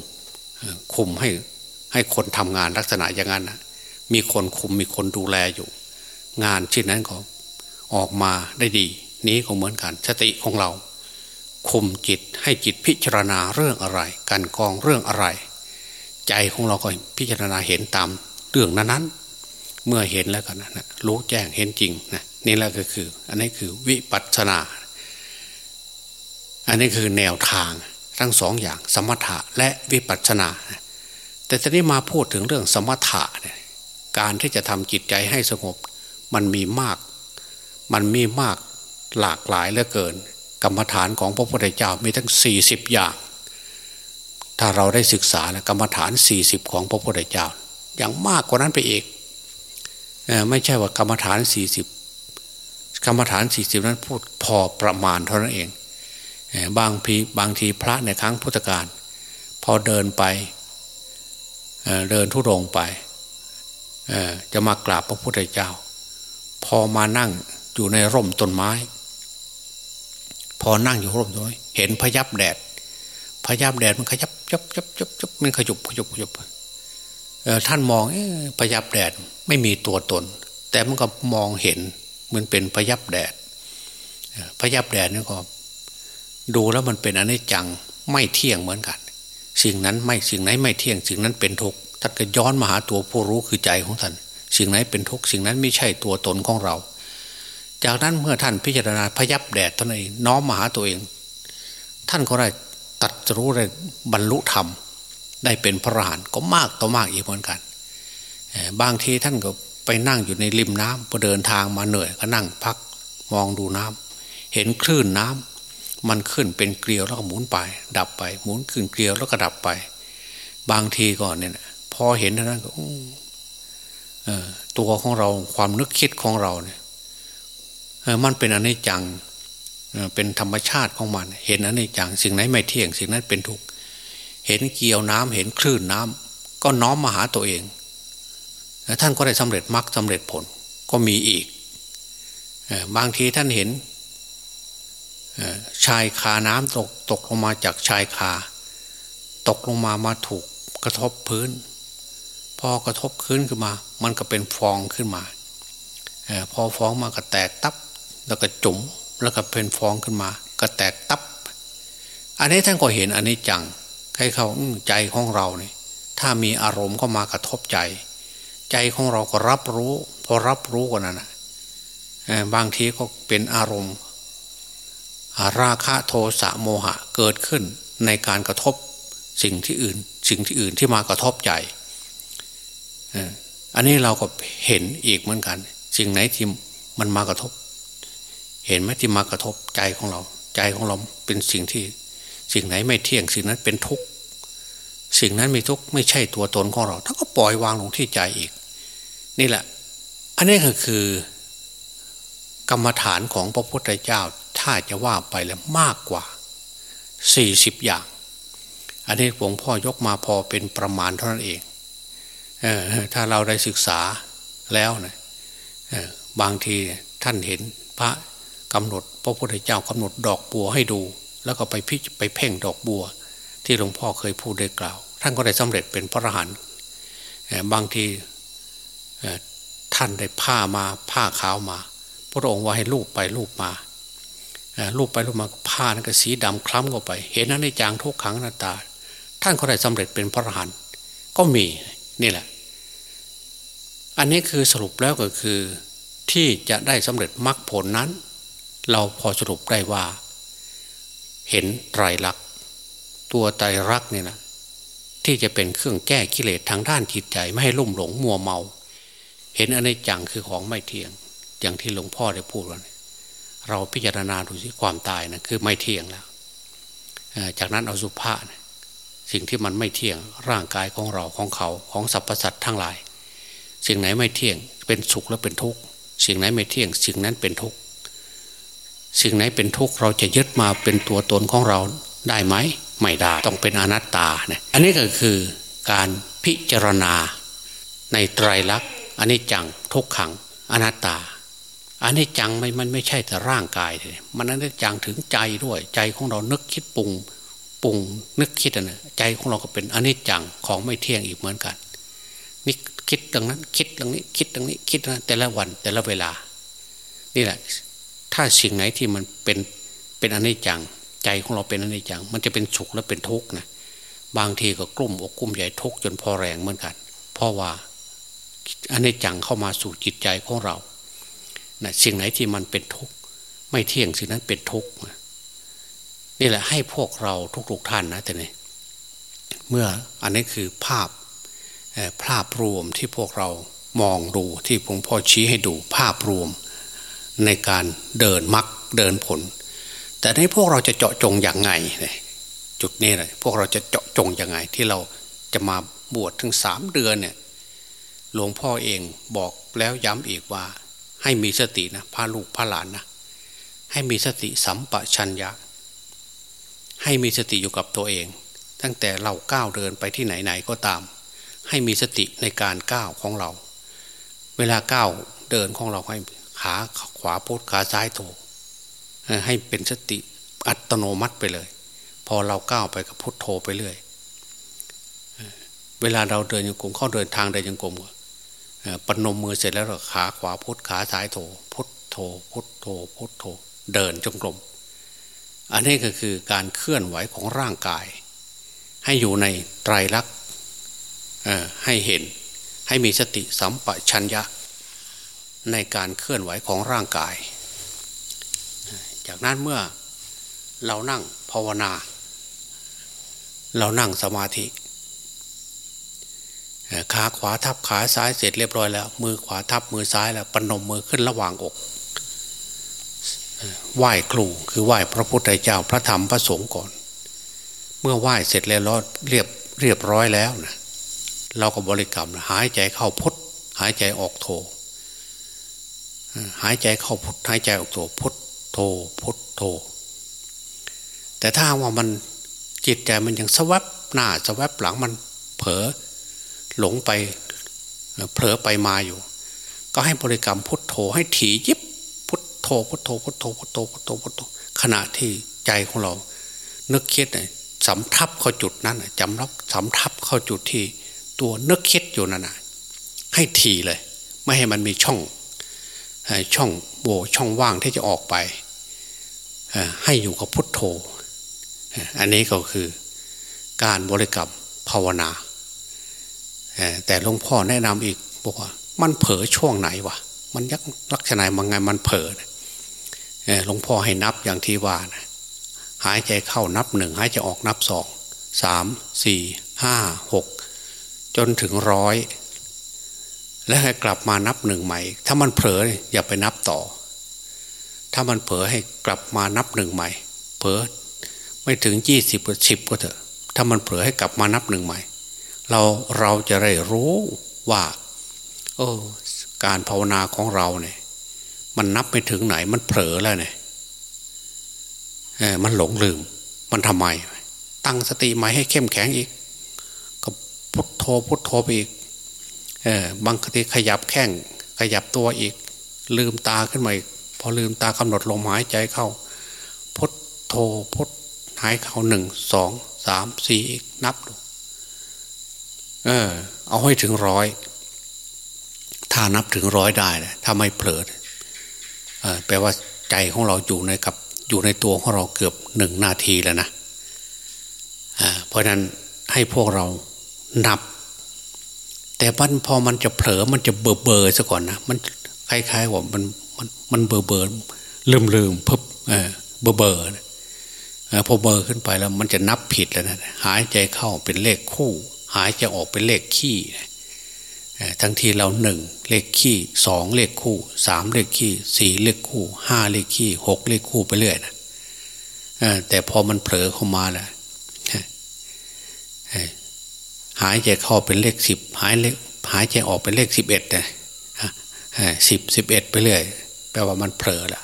คุมให้ให้คนทำงานลักษณะอย่างนั้นนะมีคนคุมมีคนดูแลอยู่ งานชิ้นนั้นก็ออกมาได้ดี นี้ก็เหมือนกันสติของเรา คุมจิตให้จิตพิจารณาเรื่องอะไร การกองเรื่องอะไร ใจของเราก็พิจารณาเห็นตามเรื่องนั้นๆ เมื่อเห็นแล้วกันนะรู้แจ้งเห็นจริงนะนี่แหละก็คือ อันนี้คือวิปัสสนา อันนี้คือแนวทางทั้งสองอย่าง สมถะและวิปัสสนา แต่ตอนนี้มาพูดถึงเรื่องสมถะเนี่ยการที่จะทำจิตใจให้สงบ มันมีมาก มันมีมากหลากหลายเหลือเกิน กรรมฐานของพระพุทธเจ้ามีทั้งสี่สิบอย่าง ถ้าเราได้ศึกษานะกรรมฐานสี่สิบของพระพุทธเจ้า อย่างมากกว่านั้นไปอีกไม่ใช่ว่ากรรมฐานสี่สิบกรรมฐานสี่สิบนั้นพูดพอประมาณเท่านั้นเอง บางพีบางทีพระในครั้งพุทธกาลพอเดินไปเเดินทุรงไปจะมากราบพระพุทธเจ้า พอมานั่งอยู่ในร่มต้นไม้ พอนั่งอยู่ร่มต้นไม้เห็นพยับแดด พยับแดดมันขยับยับยับยับยับมันขยุบขยุบขยุบท่านมองพยับแดดไม่มีตัวตน แต่มันก็มองเห็นเหมือนเป็นพยับแดดพยับแดดนี่ก็ ดูแล้วมันเป็นอนิจจังไม่เที่ยงเหมือนกัน สิ่งนั้นไม่สิ่งไหนไม่เที่ยง สิ่งนั้นเป็นทุกข์ท่านก็ย้อนมาหาตัวผู้รู้คือใจของท่าน สิ่งไหนเป็นทุกข์สิ่งนั้นไม่ใช่ตัวตนของเรา จากนั้นเมื่อท่านพิจารณาพยับแดดท่านเองน้อมมาหาตัวเอง ท่านก็ได้ตัดรู้ได้บรรลุธรรม ได้เป็นพระอรหันต์ก็มากต่อมากอีกเหมือนกัน บางทีท่านก็ไปนั่งอยู่ในริมน้ำพอเดินทางมาเหนื่อยก็นั่งพักมองดูน้ำเห็นคลื่นน้ำมันขึ้นเป็นเกลียวแล้วก็หมุนไป ดับไป หมุนขึ้นเกลียวแล้วก็ดับไป บางทีก่อนเนี่ยพอเห็นเท่านั้นก็ตัวของเราความนึกคิดของเราเนี่ย มันเป็นอนิจจังเป็นธรรมชาติของมัน เห็นอนิจจังสิ่งไหนไม่เที่ยง สิ่งนั้นเป็นทุกข์เห็นเกลียวน้ำเห็นคลื่นน้ำก็น้อมมาหาตัวเองท่านก็ได้สำเร็จมรรคสาเร็จผลก็มีอีกบางทีท่านเห็นชายคาน้ำตกตกลงมาจากชายคา ตกลงมามาถูกกระทบพื้น พอกระทบพื้นขึ้นมา มันก็เป็นฟองขึ้นมาพอฟองมาก็แตกตับ แล้วก็จุ๋มแล้วก็เป็นฟองขึ้นมา ก็แตกตับ อันนี้ท่านก็เห็นอันนี้จังให้เขาใจของเราเนี่ยถ้ามีอารมณ์ก็มากระทบใจ ใจของเราก็รับรู้ พอรับรู้กันนั้นบางทีก็เป็นอารมณ์ ราคะโทสะโมหะเกิดขึ้นในการกระทบสิ่งที่อื่น สิ่งที่อื่นที่มากระทบใจอันนี้เราก็เห็นอีกเหมือนกัน สิ่งไหนที่มันมากระทบ เห็นไหมที่มากระทบใจของเรา ใจของเราเป็นสิ่งที่ สิ่งไหนไม่เที่ยงสิ่งนั้นเป็นทุกข์สิ่งนั้นมีทุกข์ไม่ใช่ตัวตนของเราถ้านก็ปล่อยวางลงที่ใจอีก นี่แหละ อันนี้ก็คือกรรมฐานของพระพุทธเจ้าถ้าจะว่าไปแล้วมากกว่าสี่สิบอย่าง อันนี้หลวงพ่อยกมาพอเป็นประมาณเท่านั้นเองเออถ้าเราได้ศึกษาแล้วนะบางทีท่านเห็นพระ กำหนดพระพุทธเจ้ากำหนดดอกบัวให้ดู แล้วก็ไปพิจไปเพ่งดอกบัว ที่หลวงพ่อเคยพูดได้กล่าว ท่านก็ได้สำเร็จเป็นพระอรหันต์บางทีท่านได้ผ้ามาผ้าขาวมา พระองค์ว่าให้ลูบไปลูบมาลูบไปลูบมาผ้านั้นก็สีดำคล้ำเข้าไป เห็นนั้นในจางทุกขังหน้าตา ท่านก็ได้สำเร็จเป็นพระอรหันต์ก็มีนี่แหละ อันนี้คือสรุปแล้วก็คือที่จะได้สำเร็จมรรคผลนั้น เราพอสรุปได้ว่า เห็นไตรลักษณ์ตัวไตรลักษณ์เนี่ยนะที่จะเป็นเครื่องแก้กิเลสทางด้านจิตใจไม่ให้ลุ่มหลงมัวเมา เห็นอันในจังคือของไม่เที่ยง อย่างที่หลวงพ่อได้พูดว่าเราพิจารณาดูสิความตายนะคือไม่เที่ยงแล้วจากนั้นเอาสุภาษสิ่งที่มันไม่เที่ยงร่างกายของเราของเขาของสรรพสัตว์ทั้งหลาย สิ่งไหนไม่เที่ยงเป็นสุขและเป็นทุกข์สิ่งไหนไม่เที่ยง สิ่งนั้นเป็นทุกข์ สิ่งไหนเป็นทุกข์เราจะยึดมาเป็นตัวตนของเราได้ไหมไม่ได้ต้องเป็นอนัตตาเนี่ยอันนี้ก็คือการพิจารณาในไตรลักษณ์อันนี้จังทุกขังอนัตตาอันนี้จังไม่มันไม่ใช่แต่ร่างกายเลยมันอันนี้จังถึงใจด้วย ใจของเรานึกคิดปรุงปรุงนึกคิดนะใจของเราก็เป็นอนิจจังของไม่เที่ยงอีกเหมือนกันนี่คิดตรงนั้น คิดตรงนี้ คิดตรงนี้คิดนะแต่ละวันแต่ละเวลา นี่แหละ ถ้าสิ่งไหนที่มันเป็นเป็นอนิจจัง ใจของเราเป็นอนิจจัง มันจะเป็นสุขและเป็นทุกข์นะบางทีก็กลุ่มอกกลุ่มใหญ่ทุกข์จนพอแรงเหมือนกัน เพราะว่าอนิจจังเข้ามาสู่จิตใจของเรานะสิ่งไหนที่มันเป็นทุกข์ไม่เที่ยงสิ่งนั้นเป็นทุกข์นี่แหละให้พวกเราทุกๆท่านนะแต่เนี่ยเมื่ออันนี้คือภาพภาพรวมที่พวกเรามองดูที่หลวงพ่อชี้ให้ดูภาพรวม ในการเดินมักเดินผล แต่ในพวกเราจะเจาะจงอย่างไง จุดนี้เลยพวกเราจะเจาะจงอย่างไง ที่เราจะมาบวชถึงสามเดือนเนี่ยหลวงพ่อเองบอกแล้วย้ำอีกว่า ให้มีสตินะพาลูกพาหลานนะให้มีสติสัมปชัญญะ ให้มีสติอยู่กับตัวเอง ตั้งแต่เราก้าวเดินไปที่ไหนๆก็ตาม ให้มีสติในการก้าวของเรา เวลาก้าวเดินของเราให้ ขาขวาพุทขาซ้ายโถให้เป็นสติอัตโนมัติไปเลย พอเราก้าวไปกับพุทโธไปเรื่อยเวลาเราเดินยังกลมเข้าเดินทางเดินยังกลมปนมมือเสร็จแล้วเราขาขวาพุทขาซ้ายโถพุทโธพุทโธพุทโธเดินจงกรมอันนี้ก็คือการเคลื่อนไหวของร่างกาย ให้อยู่ในไตรลักษณ์ให้เห็นให้มีสติสัมปชัญญะ ในการเคลื่อนไหวของร่างกาย จากนั้นเมื่อเรานั่งภาวนา เรานั่งสมาธิขาขวาทับขาซ้ายเสร็จเรียบร้อยแล้ว มือขวาทับมือซ้ายแล้วปนมมือขึ้นระหว่างอกไหว้ครูคือไหว้พระพุทธเจ้าพระธรรมพระสงฆ์ก่อน เมื่อไหว้เสร็จแล้วเรียบเรียบร้อยแล้วนะเราก็บริกรรมหายใจเข้าพุทหายใจออกโท หายใจเข้าพุทหายใจออกโทพุทโทพุทโท แต่ถ้าว่ามันจิตใจมันยังสวับหน้าสวับหลังมันเผลอหลงไปเผลอไปมาอยู่ ก็ให้บริกรรมพุทโธให้ถี่ยิบพุทโธพุทโธพุทโธพุทโธพุทโธพุทโธขณะที่ใจของเรา นึกคิดเนี่ยสำทับเข้าจุดนั้นจำรับสำทับเข้าจุดที่ตัวนึกคิดอยู่นั่นนะให้ทีเลย ไม่ให้มันมีช่อง ช่องโหว่ช่องว่างที่จะออกไป ให้อยู่กับพุทโธ อันนี้ก็คือการบริกรรมภาวนา แต่หลวงพ่อแนะนำอีกบอกว่า มันเผลอช่วงไหนวะมันยักลักษณะมันไงมันเผลอหลวงพ่อให้นับอย่างที่ว่านะหายใจเข้านับหนึ่งหายใจออกนับสองสามสี่ห้าหกจนถึงร้อย แล้วให้กลับมานับหนึ่งใหม่ ถ้ามันเผลออย่าไปนับต่อ ถ้ามันเผลอให้กลับมานับหนึ่งใหม่ เผลอไม่ถึงยี่สิบก็สิบก็เถอะ ถ้ามันเผลอให้กลับมานับหนึ่งใหม่ เราเราจะได้รู้ว่าโอ้การภาวนาของเราเนี่ย มันนับไปถึงไหนมันเผลอแล้วเนี่ยมันหลงลืม มันทำไม ตั้งสติใหม่ให้เข้มแข็งอีก ก็พุทโธพุทโธไปอีก บางทีขยับแข้งขยับตัวอีก ลืมตาขึ้นมาอีกพอลืมตากำหนดลมหายใจเข้าพุทโธพุทหายเข้าหนึ่งสองสามสี่อีกนับดูเออ เอาให้ถึงร้อยถ้านับถึงร้อยได้ถ้าไม่เผลอออแปลว่าใจของเราอยู่ในกับอยู่ในตัวของเราเกือบหนึ่งนาทีแล้วนะเพราะนั้นให้พวกเรานับ แต่มันพอมันจะเผลอมันจะเบอเบอซะก่อนนะมันคล้ายๆว่ามันมันมันเบอเบอลืมลืมเพิ่เออเบอเบอพอเบอขึ้นไปแล้วมันจะนับผิดแล้วนะหายใจเข้าเป็นเลขคู่ หายใจออกเป็นเลขขี้ทั้งทีเราหนึ่งเลขขี้สองเลขคู่สามเลขขี้สี่เลขคู่ห้าเลขขี้หกเลขคู่ไปเรื่อยนะแต่พอมันเผลอเข้ามาแล้ว หายใจเข้าเป็นเลขสิบหายเลขหายใจออกเป็นเลขสิบเอ็ดนะสิบสิบเอ็ดไปเรื่อยแปลว่ามันเผลอละ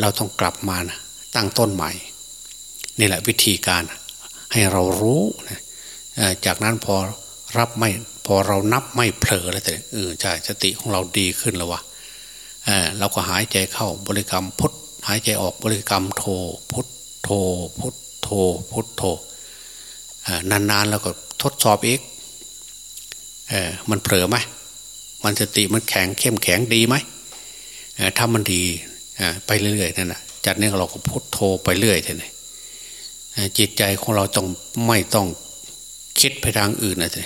เราต้องกลับมานะตั้งต้นใหม่นี่แหละวิธีการให้เรารู้นะจากนั้นพอรับไม่พอเรานับไม่เผลอแล้วแต่เออใช่สติของเราดีขึ้นแล้ววะเออเราก็หายใจเข้าบริกรรมพุทหายใจออกบริกรรมโทพุทโทพุทโทพุทโทนานๆแล้วก็ ทดสอบอีกเออมันเผลอไหมมันสติมันแข็งเข้มแข็งดีไหมถ้ามันดีไปเรื่อยๆนั่นนะจากนี้เราก็พุทโทไปเรื่อยเลยจิตใจของเราต้องไม่ต้องคิดไปทางอื่นนะที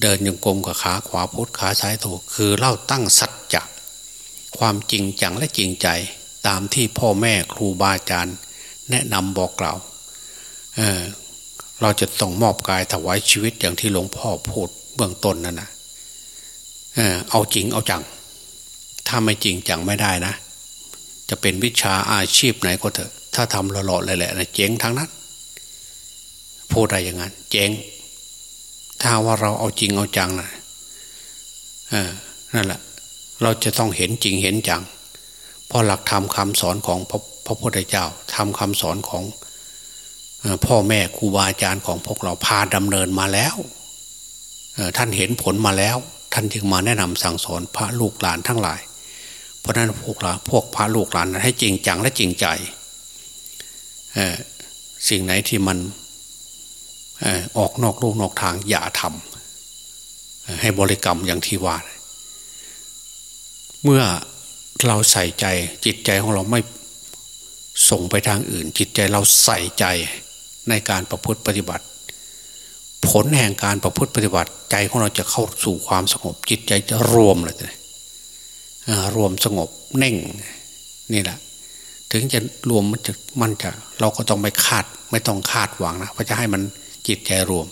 เดินยังกลมกับขาขวาพุทขาซ้ายโถคือเล่าตั้งสัจจะความจริงจังและจริงใจตามที่พ่อแม่ครูบาอาจารย์ แนะนำบอกกล่าว เราจะต้องมอบกายถวายชีวิตอย่างที่หลวงพ่อพูดเบื้องต้นนั่นนะเอาจริงเอาจัง ถ้าไม่จริงจังไม่ได้นะ จะเป็นวิชาอาชีพไหนก็เถอะ ถ้าทำหล่อๆเลยแหละนะเจ๊งทั้งนั้นพูดอะไรอย่างนั้นเจ๊ง ถ้าว่าเราเอาจริงเอาจังนะเออนั่นแหละ เราจะต้องเห็นจริงเห็นจัง เพราะหลักธรรมคาสอนของพระพระพุทธเจ้าทำคำสอนของ พ่อแม่ครูบาอาจารย์ของพวกเราพาดำเนินมาแล้วท่านเห็นผลมาแล้ว ท่านจึงมาแนะนำสั่งสอนพระลูกหลานทั้งหลาย เพราะนั้นพวกเราพวกพระลูกหลานให้จริงจังและจริงใจสิ่งไหนที่มันออกนอกลูกนอกทางอย่าทำให้บริกรรมอย่างที่ว่า เมื่อเราใส่ใจจิตใจของเราไม่ส่งไปทางอื่น จิตใจเราใส่ใจ ในการประพฤติปฏิบัติ ผลแห่งการประพฤติปฏิบัติ ใจของเราจะเข้าสู่ความสงบ จิตใจจะรวมเลยรวมสงบเน่งนี่แหละ ถึงจะรวมมันจะมันจะเราก็ต้องไม่คาดไม่ต้องคาดหวังนะเพราะจะให้มันจิตใจรวม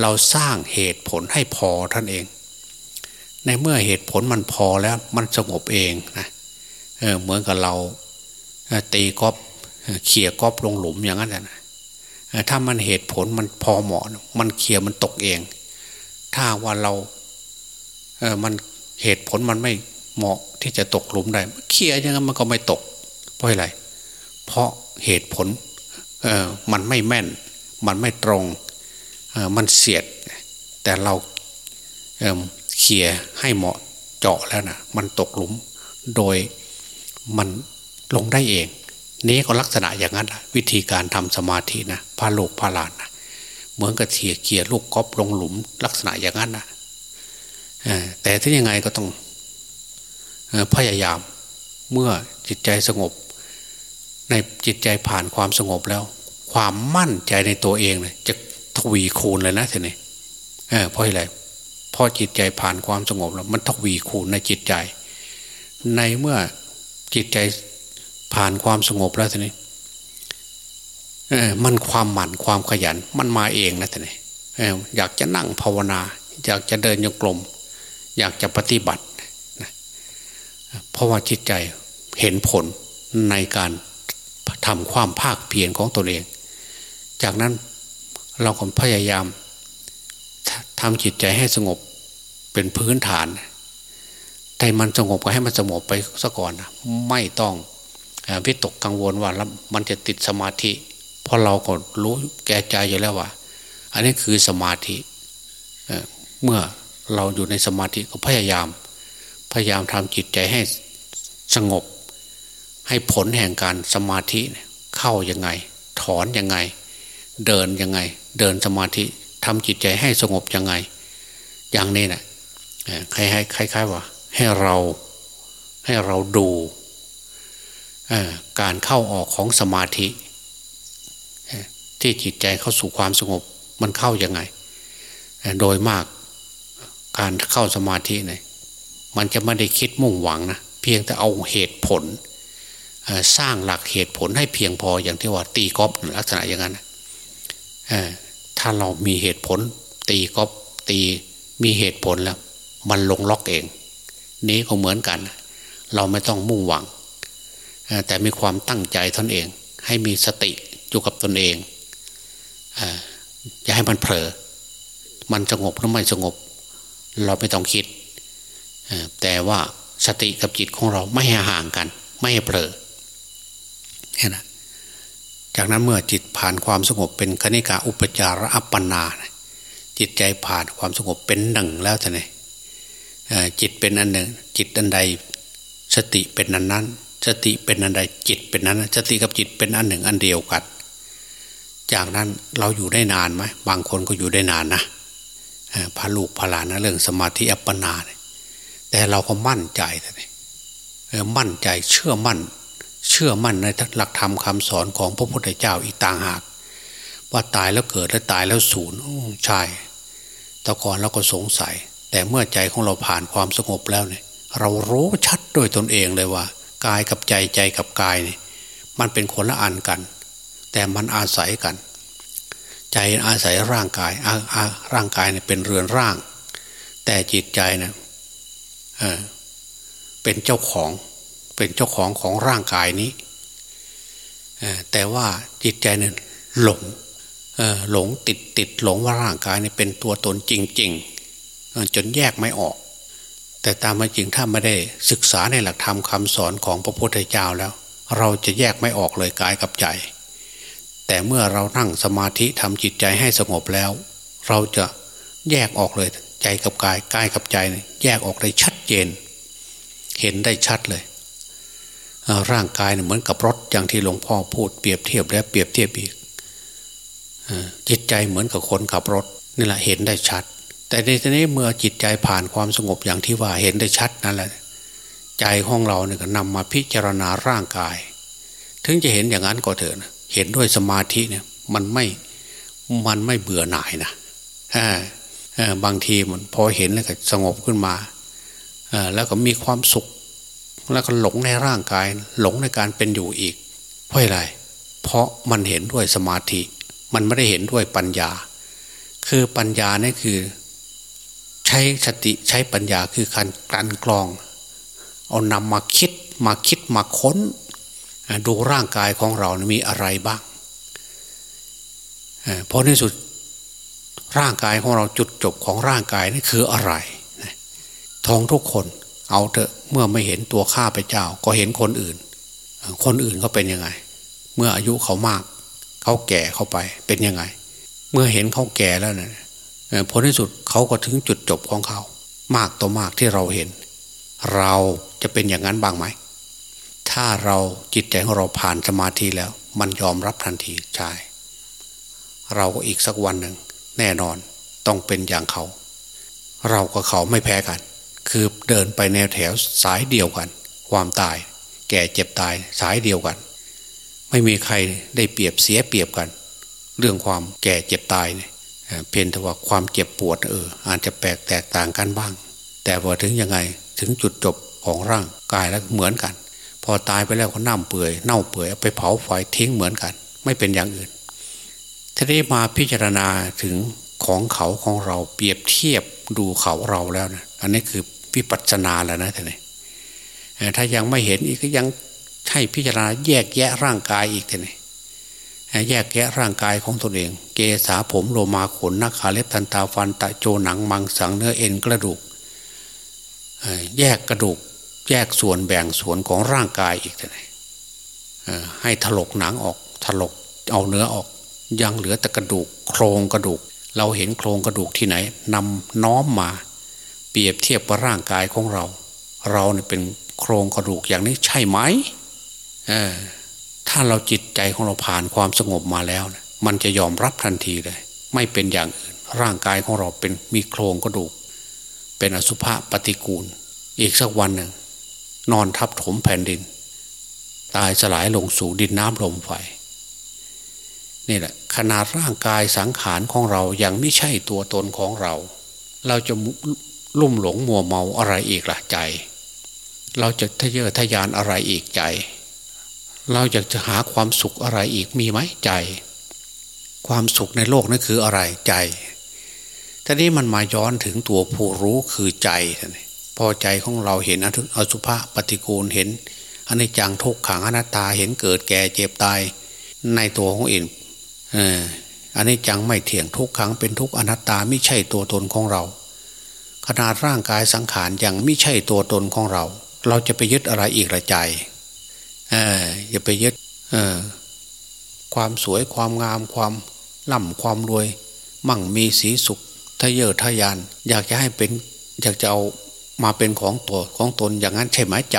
เราสร้างเหตุผลให้พอท่านเอง ในเมื่อเหตุผลมันพอแล้วมันสงบเองนะเออเหมือนกับเราตีกอบเขี่ยกอบลงหลุมอย่างนั้นนะ ถ้ามันเหตุผลมันพอเหมาะ มันเขี่ยมันตกเอง ถ้าว่าเราเออมันเหตุผลมันไม่เหมาะที่จะตกหลุมได้เขี่ยอย่างนั้นมันก็ไม่ตก เพราะอะไร เพราะเหตุผลเออมันไม่แม่น มันไม่ตรงเออมันเสียด แต่เราเออเขี่ยให้เหมาะเจาะแล้วนะมันตกหลุม โดยมันลงได้เอง นี้ก็ลักษณะอย่างนั้น วิธีการทำสมาธินะพาโลกพาลานนะเหมือนกับเทียเกียลูกก๊อปลงหลุม ลักษณะอย่างนั้นนะแต่ที่ยังไงก็ต้องพยายามเมื่อจิตใจสงบ ในจิตใจผ่านความสงบแล้ว ความมั่นใจในตัวเองเลยจะทวีคูณเลยนะทีนี้เออเพราะอะไรพอจิตใจผ่านความสงบแล้ว มันทวีคูณในจิตใจ ในเมื่อจิตใจ ผ่านความสงบแล้วทีนี้มันความหมั่นความขยัน มันมาเองนะทีนี้อยากจะนั่งภาวนา อยากจะเดินโยกลม อยากจะปฏิบัติเพราะว่าจิตใจเห็นผลในการทำความภาคเพียรของตนเอง จากนั้นเราก็พยายามทำจิตใจให้สงบเป็นพื้นฐานแต่มันสงบก็ให้มันสงบไปซะก่อนนะไม่ต้อง วิตกกังวลว่าแล้วมันจะติดสมาธิเพราะเราก็รู้แก่ใจอยู่แล้วว่า อันนี้คือสมาธิเมื่อเราอยู่ในสมาธิก็พยายาม พยายามทำจิตใจให้สงบ ให้ผลแห่งการสมาธิเข้ายังไง ถอนยังไง เดินยังไง เดินสมาธิทำจิตใจให้สงบยังไง อย่างนี้นะใครให้คล้ายๆว่า ให้เราให้เราดู การเข้าออกของสมาธิ ที่จิตใจเข้าสู่ความสงบมันเข้ายังไง โดยมากการเข้าสมาธิเนี่ยมันจะไม่ได้คิดมุ่งหวังนะเพียงแต่เอาเหตุผล สร้างหลักเหตุผลให้เพียงพออย่างที่ว่าตีกอล์ฟลักษณะอย่างนั้นถ้าเรามีเหตุผล ตีกอล์ฟตีมีเหตุผลแล้ว มันลงล็อกเอง นี้ก็เหมือนกัน เราไม่ต้องมุ่งหวัง แต่มีความตั้งใจตนเอง ให้มีสติอยู่กับตนเองอย่าให้มันเผลอมันสงบหรือไม่สงบ เราไม่ต้องคิด แต่ว่าสติกับจิตของเราไม่ห้ห่างกัน ไม่ให้เผลอเห็นไหมจากนั้นเมื่อจิตผ่านความสงบเป็นคณิกาอุปจาระอัปปนา จิตใจผ่านความสงบเป็นหนึ่งแล้วท่านนี่จิตเป็นอันหนึ่ง จิตอันใด สติเป็นอันนั้น สติเป็นอันใดจิตเป็นนั้นสติกับจิตเป็นอันหนึ่งอันเดียวกัน จากนั้นเราอยู่ได้นานไหมบางคนก็อยู่ได้นานนะพาลูกพาหลานนะเรื่องสมาธิอัปปนาเนี่ยแต่เราก็มั่นใจเลยมั่นใจเชื่อมั่น เชื่อมั่นในหลักธรรมคาสอนของพระพุทธเจ้าอีกต่างหาก ว่าตายแล้วเกิดและตายแล้วสูญใช่แต่ก่อนเราก็สงสัย แต่เมื่อใจของเราผ่านความสงบแล้วเนี่ย เรารู้ชัดด้วยตนเองเลยว่า กายกับใจใจกับกายเนี่ยมันเป็นคนละอันกัน แต่มันอาศัยกัน ใจอาศัยร่างกายร่างกายเนี่ยเป็นเรือนร่าง แต่จิตใจเนี่ยเป็นเจ้าของเป็นเจ้าของของร่างกายนี้แต่ว่าจิตใจเนี่ยหลงหลงติดติดหลงว่าร่างกายเนี่ยเป็นตัวตนจริง ๆ จนแยกไม่ออก แต่ตามมาจริงถ้าไม่ได้ศึกษาในหลักธรรมคำสอนของพระพุทธเจ้าแล้ว เราจะแยกไม่ออกเลยกายกับใจ แต่เมื่อเรานั่งสมาธิทำจิตใจให้สงบแล้ว เราจะแยกออกเลยใจกับกายกายกับใจ แยกออกได้ชัดเจน เห็นได้ชัดเลย ร่างกายเหมือนกับรถอย่างที่หลวงพ่อพูดเปรียบเทียบแล้วเปรียบเทียบอีกจิตใจเหมือนกับคนขับรถนี่แหละเห็นได้ชัด แต่ในทีนี้เมื่อจิตใจผ่านความสงบอย่างที่ว่าเห็นได้ชัดนั่นแหละ ใจของเราเนี่ยก็นำมาพิจารณาร่างกาย ถึงจะเห็นอย่างนั้นก็เถอะนะเห็นด้วยสมาธิเนี่ยมันไม่มันไม่เบื่อหน่ายนะบางทีมันพอเห็นแล้วก็สงบขึ้นมาแล้วก็มีความสุข แล้วก็หลงในร่างกาย หลงในการเป็นอยู่อีก เพราะอะไร เพราะมันเห็นด้วยสมาธิ มันไม่ได้เห็นด้วยปัญญา คือปัญญานี่คือ ช้สติใช้ปัญญาคือการกันกรอง เอานำมาคิดมาคิดมาค้น ดูร่างกายของเรามีอะไรบ้างเพราะในสุดร่างกายของเราจุดจบของร่างกายนี่คืออะไรท้องทุกคนเอาเถอะเมื่อไม่เห็นตัวข้าพเจ้าก็เห็นคนอื่น คนอื่นเขาเป็นยังไง เมื่ออายุเขามาก เขาแก่เข้าไปเป็นยังไง เมื่อเห็นเขาแก่แล้วเนะี่ย ผลที่สุดเขาก็ถึงจุดจบของเขา มากต่อมากที่เราเห็น เราจะเป็นอย่างนั้นบ้างไหม ถ้าเราจิตใจของเราผ่านสมาธิแล้ว มันยอมรับทันทีใช่เราก็อีกสักวันหนึ่ง แน่นอนต้องเป็นอย่างเขา เรากับเขาไม่แพ้กันคคือเดินไปแนวแถวสายเดียวกัน ความตาย แก่เจ็บตายสายเดียวกัน ไม่มีใครได้เปรียบเสียเปรียบกัน เรื่องความแก่เจ็บตายเนี่ย เพียงแต่ว่าความเจ็บปวดเอออาจจะแปลกแตกต่างกันบ้าง แต่พอถึงยังไงถึงจุดจบของร่างกายแล้วเหมือนกัน พอตายไปแล้วก็น่าเปื่อยเน่าเปื่อยไปเผาไฟทิ้งเหมือนกัน ไม่เป็นอย่างอื่นทีนี้มาพิจารณาถึงของเขาของเราเปรียบเทียบดูเขาเราแล้วนะอันนี้คือวิปัสสนาแล้วนะท่านนี่ถ้ายังไม่เห็นอีกก็ยังให้พิจารณาแยกแยะร่างกายอีกท่านนี่ แยกแยะร่างกายของตนเอง เกษาผมโลมาขนนักขาเล็บทันตาฟันตะโจหนังมังสังเนื้อเอ็นกระดูก แยกกระดูก แยกส่วนแบ่งส่วนของร่างกายอีกท่านนี่ให้ถลกหนังออกถลกเอาเนื้อออก ยังเหลือแต่กระดูก โครงกระดูก เราเห็นโครงกระดูกที่ไหนนำน้อมมา เปรียบเทียบกับร่างกายของเรา เราเนี่ยเป็นโครงกระดูกอย่างนี้ใช่ไหมเออ ถ้าเราจิตใจของเราผ่านความสงบมาแล้วนะมันจะยอมรับทันทีเลย ไม่เป็นอย่างอื่น ร่างกายของเราเป็นมีโครงกระดูก เป็นอสุภะปฏิกูล อีกสักวันหนึ่งนอนทับถมแผ่นดิน ตายสลายลงสู่ดินน้ำลมไฟนี่แหละขนาดร่างกายสังขารของเรายังไม่ใช่ตัวตนของเรา เราจะลุ่มหลงมัวเมาอะไรอีกล่ะใจ เราจะทะเยอทะยานอะไรอีกใจ เราจะจะหาความสุขอะไรอีกมีไหมใจ ความสุขในโลกนั่นคืออะไรใจทีนี้มันมาย้อนถึงตัวผู้รู้คือใจพอใจของเราเห็นอสุภะปฏิกูลเห็นอันิจจังทุกขังอนัตตาเห็นเกิดแก่เจ็บตายในตัวของเองอันนี้จังไม่เที่ยงทุกครั้งเป็นทุกอนัตตาไม่ใช่ตัวตนของเรา ขนาดร่างกายสังขารยังไม่ใช่ตัวตนของเรา เราจะไปยึดอะไรอีกละใจ อย่าไปยึดความสวยความงามความล่ำความรวย มั่งมีสีสุขทะเยอทะยาน อยากจะให้เป็นอยากจะเอามาเป็นของตัวของตนอย่างนั้นใช่ไหมใจ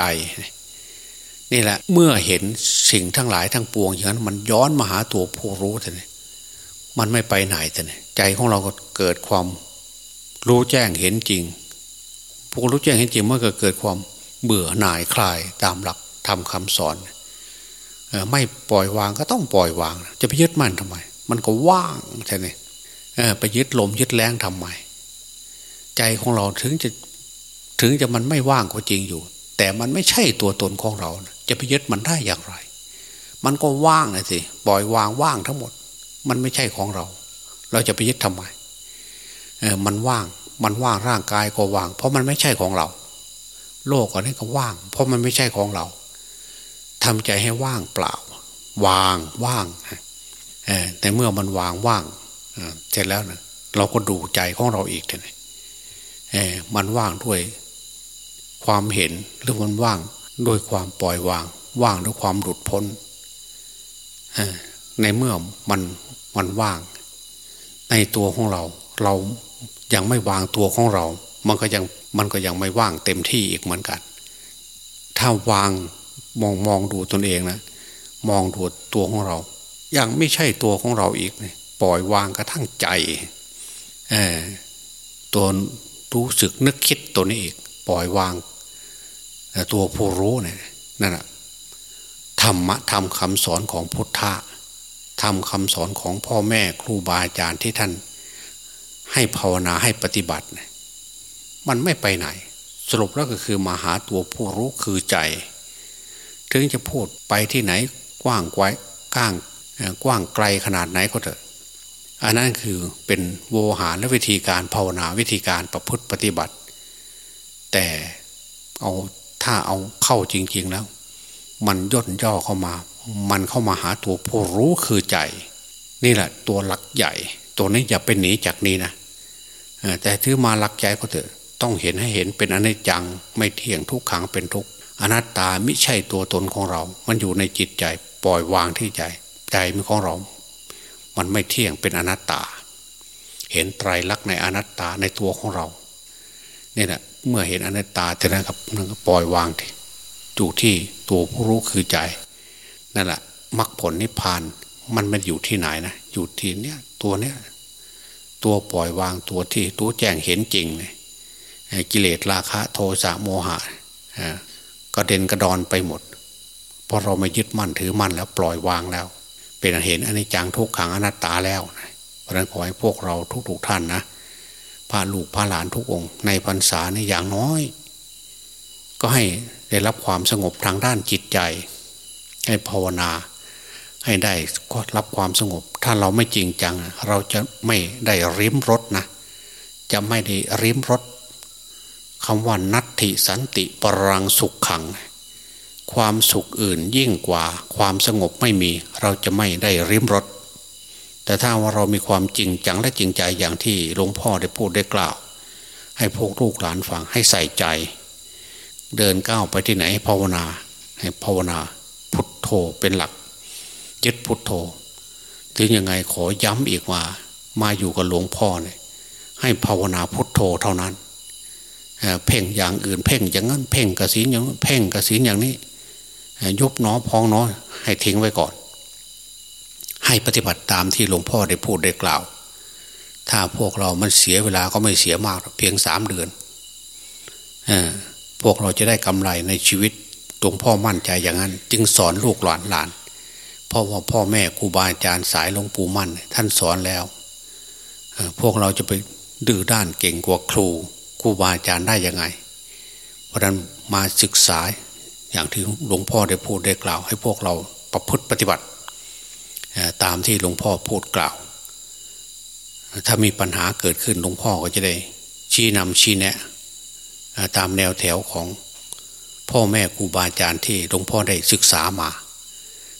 นี่แหละเมื่อเห็นสิ่งทั้งหลายทั้งปวงอย่างนั้น มันย้อนมาหาตัวผู้รู้ท่านมันไม่ไปไหนท่านใจของเราก็เกิดความรู้แจ้งเห็นจริงผู้รู้แจ้งเห็นจริงเมื่อเกิดความเบื่อหน่ายคลายตามหลัก ทำคำสอนไม่ปล่อยวางก็ต้องปล่อยวาง จะไปยึดมั่นทำไม มันก็ว่างใช่ไหมไปยึดลมยึดแรงทำไม ใจของเราถึงจะถึงจะมันไม่ว่างก็จริงอยู่ แต่มันไม่ใช่ตัวตนของเรา จะไปยึดมันได้อย่างไร มันก็ว่างเลยสิปล่อยวางว่างทั้งหมด มันไม่ใช่ของเรา เราจะไปยึดทำไมมันว่างมันว่างร่างกายก็ว่าง เพราะมันไม่ใช่ของเรา โลกอันนี้ก็ว่าง เพราะมันไม่ใช่ของเรา ทำใจให้ว่างเปล่า วางว่างแต่เมื่อมันวางว่างเสร็จแล้วนะเราก็ดูใจของเราอีกทีนี้เออมันว่างด้วยความเห็นหรือมันว่างด้วยความปล่อยวาง ว่างด้วยความหลุดพ้นในเมื่อมันมันว่าง ในตัวของเรา เรายังไม่วางตัวของเรา มันก็ยังมันก็ยังไม่ว่างเต็มที่อีกเหมือนกัน ถ้าวาง มองมองดูตนเองนะ มองดูตัวของเรา ยังไม่ใช่ตัวของเราอีกปล่อยวางกระทั่งใจตัวรู้สึกนึกคิดตัวนี้อีก ปล่อยวางตัวผู้รู้เนี่ยนั่นแหะธรรมะธรรมคำสอนของพุทธะธรรมคำสอนของพ่อแม่ครูบาอาจารย์ที่ท่าน ให้ภาวนาให้ปฏิบัติ มันไม่ไปไหน สรุปแล้วก็คือมาหาตัวผู้รู้คือใจ ถึงจะพูดไปที่ไหนกว้างไกวก้างกว้างไกลขนาดไหนก็เถอะ อันนั้นคือเป็นโวหารและวิธีการภาวนาวิธีการประพฤติปฏิบัติ แต่เอาถ้าเอาเข้าจริง ๆแล้ว มันย่นย่อเข้ามา มันเข้ามาหาตัวผู้รู้คือใจ นี่แหละตัวหลักใหญ่ ตัวนี้อย่าไปหนีจากนี้นะแต่ถือมาหลักใจก็เถอะ ต้องเห็นให้เห็นเป็นอนิจจังไม่เที่ยงทุกขังเป็นทุก อนัตตาไม่ใช่ตัวตนของเรา มันอยู่ในจิตใจปล่อยวางที่ใจ ใจไม่ของเรา มันไม่เที่ยงเป็นอนัตตา เห็นไตรลักษณ์ในอนัตตาในตัวของเราเนี่ยแหละเมื่อเห็นอนัตตาแต่นะครับนั่นก็ปล่อยวางที่อยู่ที่ตัวผู้รู้คือใจนั่นแหละมรรคผลนิพพานมันมันอยู่ที่ไหนนะอยู่ที่เนี้ยตัวเนี้ยตัวปล่อยวางตัวที่ตัวแจ้งเห็นจริงเลยกิเลสราคะ โทสะโมหะ ก็เด่นกระดอนไปหมดเพราะเราไม่ยึดมั่นถือมั่นแล้วปล่อยวางแล้ว เป็นเห็นอันนี้จังทุกขังอนัตตาแล้วเพราะนั้นขอให้พวกเราทุกๆทท่านนะพระลูกพระหลานทุกองค์ ในพรรษาในอย่างน้อย ก็ให้ได้รับความสงบทางด้านจิตใจ ให้ภาวนาให้ได้ก็รับความสงบ ถ้าเราไม่จริงจัง เราจะไม่ได้ริมรถนะ จะไม่ได้ริมรถ คำว่านัตถิสันติปรังสุขขัง ความสุขอื่นยิ่งกว่าความสงบไม่มี เราจะไม่ได้ริมรถ แต่ถ้าว่าเรามีความจริงจังและจริงใจอย่างที่หลวงพ่อได้พูดได้กล่าว ให้พวกลูกหลานฟังให้ใส่ใจ เดินก้าวไปที่ไหนภาวนา ให้ภาวนาพุทโธเป็นหลักยึดพุทโธถึงยังไงขอย้ำอีกว่า มาอยู่กับหลวงพ่อเนี่ยให้ภาวนาพุทโธเท่านั้น เพ่งอย่างอื่น เพ่งอย่างนั้น เพ่งกระสินอย่างนั้นเพ่งกระสินอย่างนี้ยุบน้อพองน้อให้ทิ้งไว้ก่อน ให้ปฏิบัติตามที่หลวงพ่อได้พูดได้กล่าว ถ้าพวกเรามันเสียเวลาก็ไม่เสียมากเพียงสามเดือนอพวกเราจะได้กำไรในชีวิตหลวงพ่อมั่นใจอย่างนั้น จึงสอนลูกหลานหลานเพราะว่าพ่อแม่ครูบาอาจารย์สายหลวงปู่มั่น ท่านสอนแล้วพวกเราจะไปดื้อด้านเก่งกว่าครู รูบาอาจารย์ได้ยังไง เพราะนั้นมาศึกษาอย่างที่หลวงพ่อได้พูดได้กล่าว ให้พวกเราประพฤติปฏิบัติตามที่หลวงพ่อพูดกล่าว ถ้ามีปัญหาเกิดขึ้นหลวงพ่อก็จะได้ชี้นำชี้แนะตามแนวแถวของพ่อแม่ครูบาอาจารย์ที่หลวงพ่อได้ศึกษามา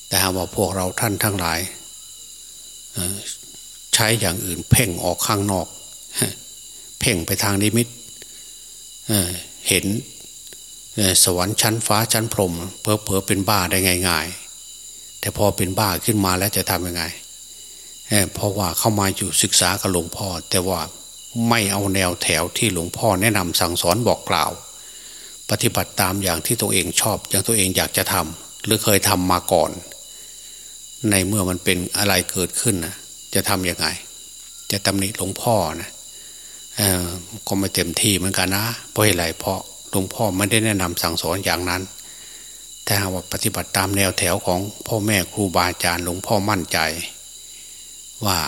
แต่หากว่าพวกเราท่านทั้งหลายใช้อย่างอื่นเพ่งออกข้างนอก เพ่งไปทางนิมิต เห็นสวรรค์ชั้นฟ้าชั้นพรมเพอเพอเป็นบ้าได้ง่าย ๆ แต่พอเป็นบ้าขึ้นมาแล้วจะทำยังไงเพราะว่าเข้ามาอยู่ศึกษากับหลวงพ่อ แต่ว่าไม่เอาแนวแถวที่หลวงพ่อแนะนำสั่งสอนบอกกล่าว ปฏิบัติตามอย่างที่ตัวเองชอบอย่างตัวเองอยากจะทำหรือเคยทำมาก่อน ในเมื่อมันเป็นอะไรเกิดขึ้นนะจะทำยังไง จะตำหนิหลวงพ่อนะ ก็ไม่เต็มที่เหมือนกันนะเพราะอะไรเพราะหลวงพ่อไม่ได้แนะนำสั่งสอนอย่างนั้นถ้าว่าปฏิบัติตามแนวแถวของพ่อแม่ครูบาอาจารย์หลวงพ่อมั่นใจ ว่า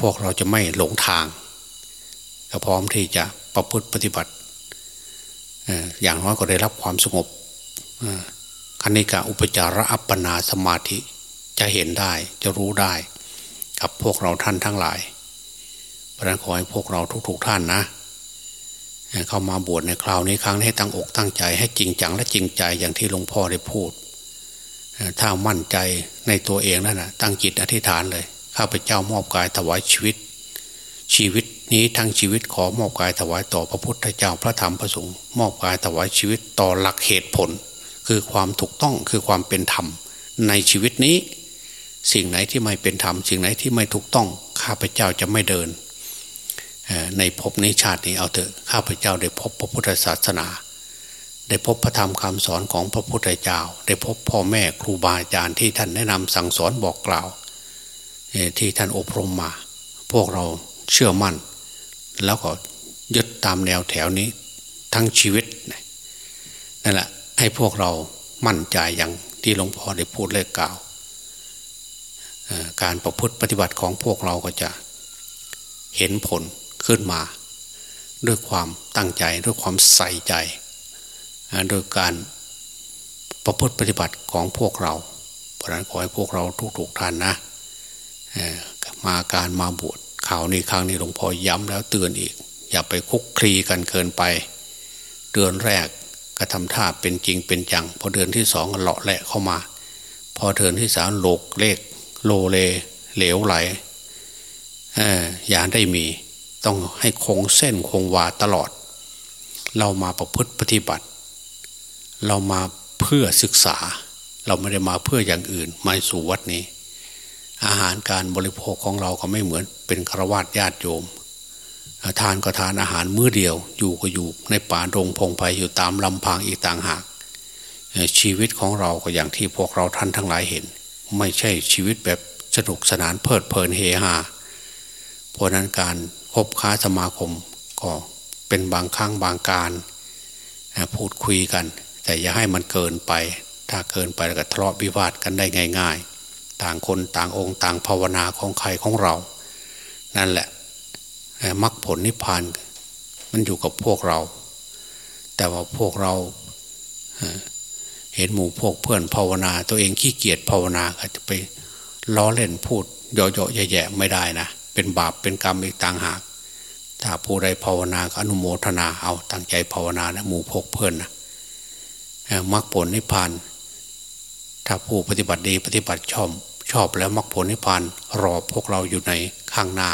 พวกเราจะไม่หลงทางก็พร้อมที่จะประพฤติปฏิบัติอย่างน้อยก็ได้รับความสงบคณิกาอุปจาระอัปปนาสมาธิจะเห็นได้จะรู้ได้ กับพวกเราท่านทั้งหลาย ราะนั้นขอให้พวกเราทุกๆทท่านนะ เข้ามาบวชในคราวนี้ครั้งให้ตั้งอกตั้งใจให้จริงจังและจริงใจอย่างที่หลวงพ่อได้พูด ถ้ามั่นใจในตัวเองนั่นนะตั้งจิตอธิษฐานเลยข้าพเจ้ามอบกายถวายชีวิต ชีวิตนี้ทั้งชีวิตขอมอบกายถวายต่อพระพุทธเจ้าพระธรรมพระสงฆ์มอบกายถวายชีวิตต่อหลักเหตุผล คือความถูกต้องคือความเป็นธรรม ในชีวิตนี้ สิ่งไหนที่ไม่เป็นธรรมสิ่งไหนที่ไม่ถูกต้อง ข้าพเจ้าจะไม่เดิน ในภพนี้ชาตินี้เอาเถอะข้าพเจ้าได้พบพระพุทธศาสนา ได้พบพระธรรมคำสอนของพระพุทธเจ้า ได้พบพ่อแม่ครูบาอาจารย์ที่ท่านแนะนำสั่งสอนบอกกล่าวที่ท่านอบรมมา พวกเราเชื่อมั่น แล้วก็ยึดตามแนวแถวนี้ทั้งชีวิตนั่นแหละให้พวกเรามั่นใจอย่างที่หลวงพ่อได้พูดเลยกล่าวการประพฤติปฏิบัติของพวกเราก็จะเห็นผล ขึ้นมา ด้วยความตั้งใจด้วยความใส่ใจ โดยการประพฤติปฏิบัติของพวกเรา เพราะนั้นขอให้พวกเราทุกๆท่านนะมาการมาบวชข่าวนี้ครั้งนี้หลวงพ่อย้ำแล้วเตือนอีก อย่าไปคุกคลีกันเกินไปเดือนแรกก็ทำท่าเป็นจริงเป็นจัง พอเดือนที่สองเลาะแหละเข้ามา พอเดือนที่สามโลกเลขโลเล เหลวไหลอย่าได้มี ต้องให้คงเส้นคงวาตลอด เรามาประพฤติปฏิบัติ เรามาเพื่อศึกษา เราไม่ได้มาเพื่ออย่างอื่น มาสู่วัดนี้ อาหารการบริโภคของเราก็ไม่เหมือนเป็นครวญญาติโยมทานก็ทานอาหารมื้อเดียว อยู่ก็อยู่ในป่าดงพงไพ่อยู่ตามลำพังอีกต่างหาก ชีวิตของเราก็อย่างที่พวกเราท่านทั้งหลายเห็น ไม่ใช่ชีวิตแบบสนุกสนานเพลิดเพลินเฮฮาเพราะนั้นการ คบค้าสมาคมก็เป็นบางครั้งบางการ พูดคุยกัน แต่อย่าให้มันเกินไป ถ้าเกินไปแล้วก็ทะเลาะวิวาทกันได้ง่าย ๆ ต่างคนต่างองค์ต่างภาวนาของใครของเรา นั่นแหละมรรคผลนิพพานมันอยู่กับพวกเรา แต่ว่าพวกเราเห็นหมู่พวกเพื่อนภาวนา ตัวเองขี้เกียจภาวนาก็จะไปล้อเล่นพูดเยาะๆแย่ๆไม่ได้นะ เป็นบาปเป็นกรรมอีกต่างหาก ถ้าผู้ใดภาวนาก็อนุโมทนาเอาตั้งใจภาวนานะหมู่พกเพื่อนนะมรรคผลนิพพาน ถ้าผู้ปฏิบัติดีปฏิบัติชอบชอบแล้วมรรคผลนิพพานรอพวกเราอยู่ในข้างหน้า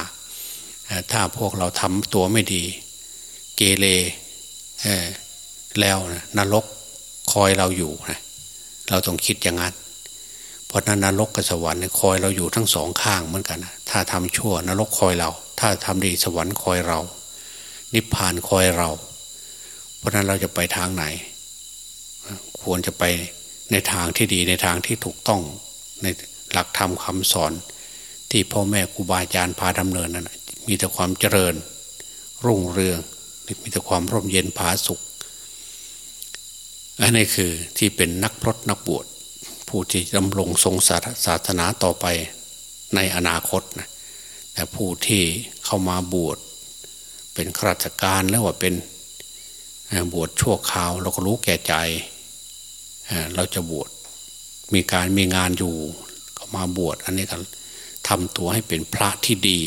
ถ้าพวกเราทำตัวไม่ดี เกเรแล้วนรกคอยเราอยู่นะเราต้องคิดอย่างนั้น เพราะนั้นนรกกับสวรรค์คอยเราอยู่ทั้งสองข้างเหมือนกันถ้าทำชั่วนรกคอยเรา ถ้าทำดีสวรรค์คอยเรา นิพพานคอยเรา เพราะนั้นเราจะไปทางไหน ควรจะไปในทางที่ดีในทางที่ถูกต้องในหลักธรรมคำสอน ที่พ่อแม่ครูบาอาจารย์พาดำเนินนั้นมีแต่ความเจริญ รุ่งเรืองมีแต่ความร่มเย็นผาสุขอันนี้คือที่เป็นนักพรตนักบวช ผู้ที่ดำรงทรงศาสนาต่อไปในอนาคตนะแต่ผู้ที่เข้ามาบวชเป็นข้าราชการแล้วว่าเป็นบวชชั่วคราวเราก็รู้แก่ใจ เราจะบวชมีการมีงานอยู่ก็มาบวชอันนี้กันทำตัวให้เป็นพระที่ดี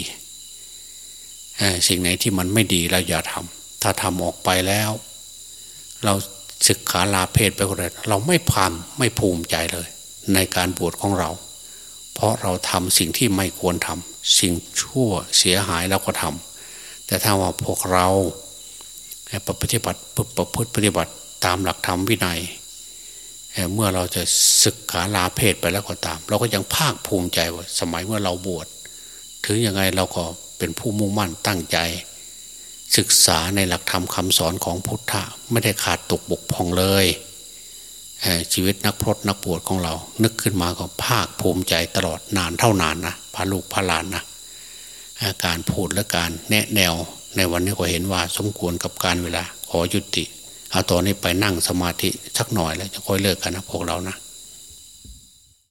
สิ่งไหนที่มันไม่ดีเราอย่าทำถ้าทำออกไปแล้ว เรา ศึกขาลาเพศไปคนเดียวเราไม่พามไม่ภูมิใจเลย ในการบวชของเรา เพราะเราทำสิ่งที่ไม่ควรทำสิ่งชั่วเสียหายเราก็ทำแต่ถ้าว่าพวกเราปฏิบัติประพฤติปฏิบัติตามหลักธรรมวินัยเมื่อเราจะศึกขาลาเพศไปแล้วก็ตาม เราก็ยังภาคภูมิใจว่าสมัยเมื่อเราบวชถึงยังไงเราก็เป็นผู้มุ่งมั่นตั้งใจ ศึกษาในหลักธรรมคำสอนของพุทธะไม่ได้ขาดตกบกพร่องเลยชีวิตนักพรตนักบวชของเรา นึกขึ้นมาก็ภาคภูมิใจตลอดนานเท่านานนะพาลูกพาหลานนะการพูดและการแนะแนวในวันนี้ก็เห็นว่าสมควรกับการเวลาขอยุติ เอาตอนนี้ไปนั่งสมาธิสักหน่อยแล้วจะค่อยเลิกกันนะพวกเรานะ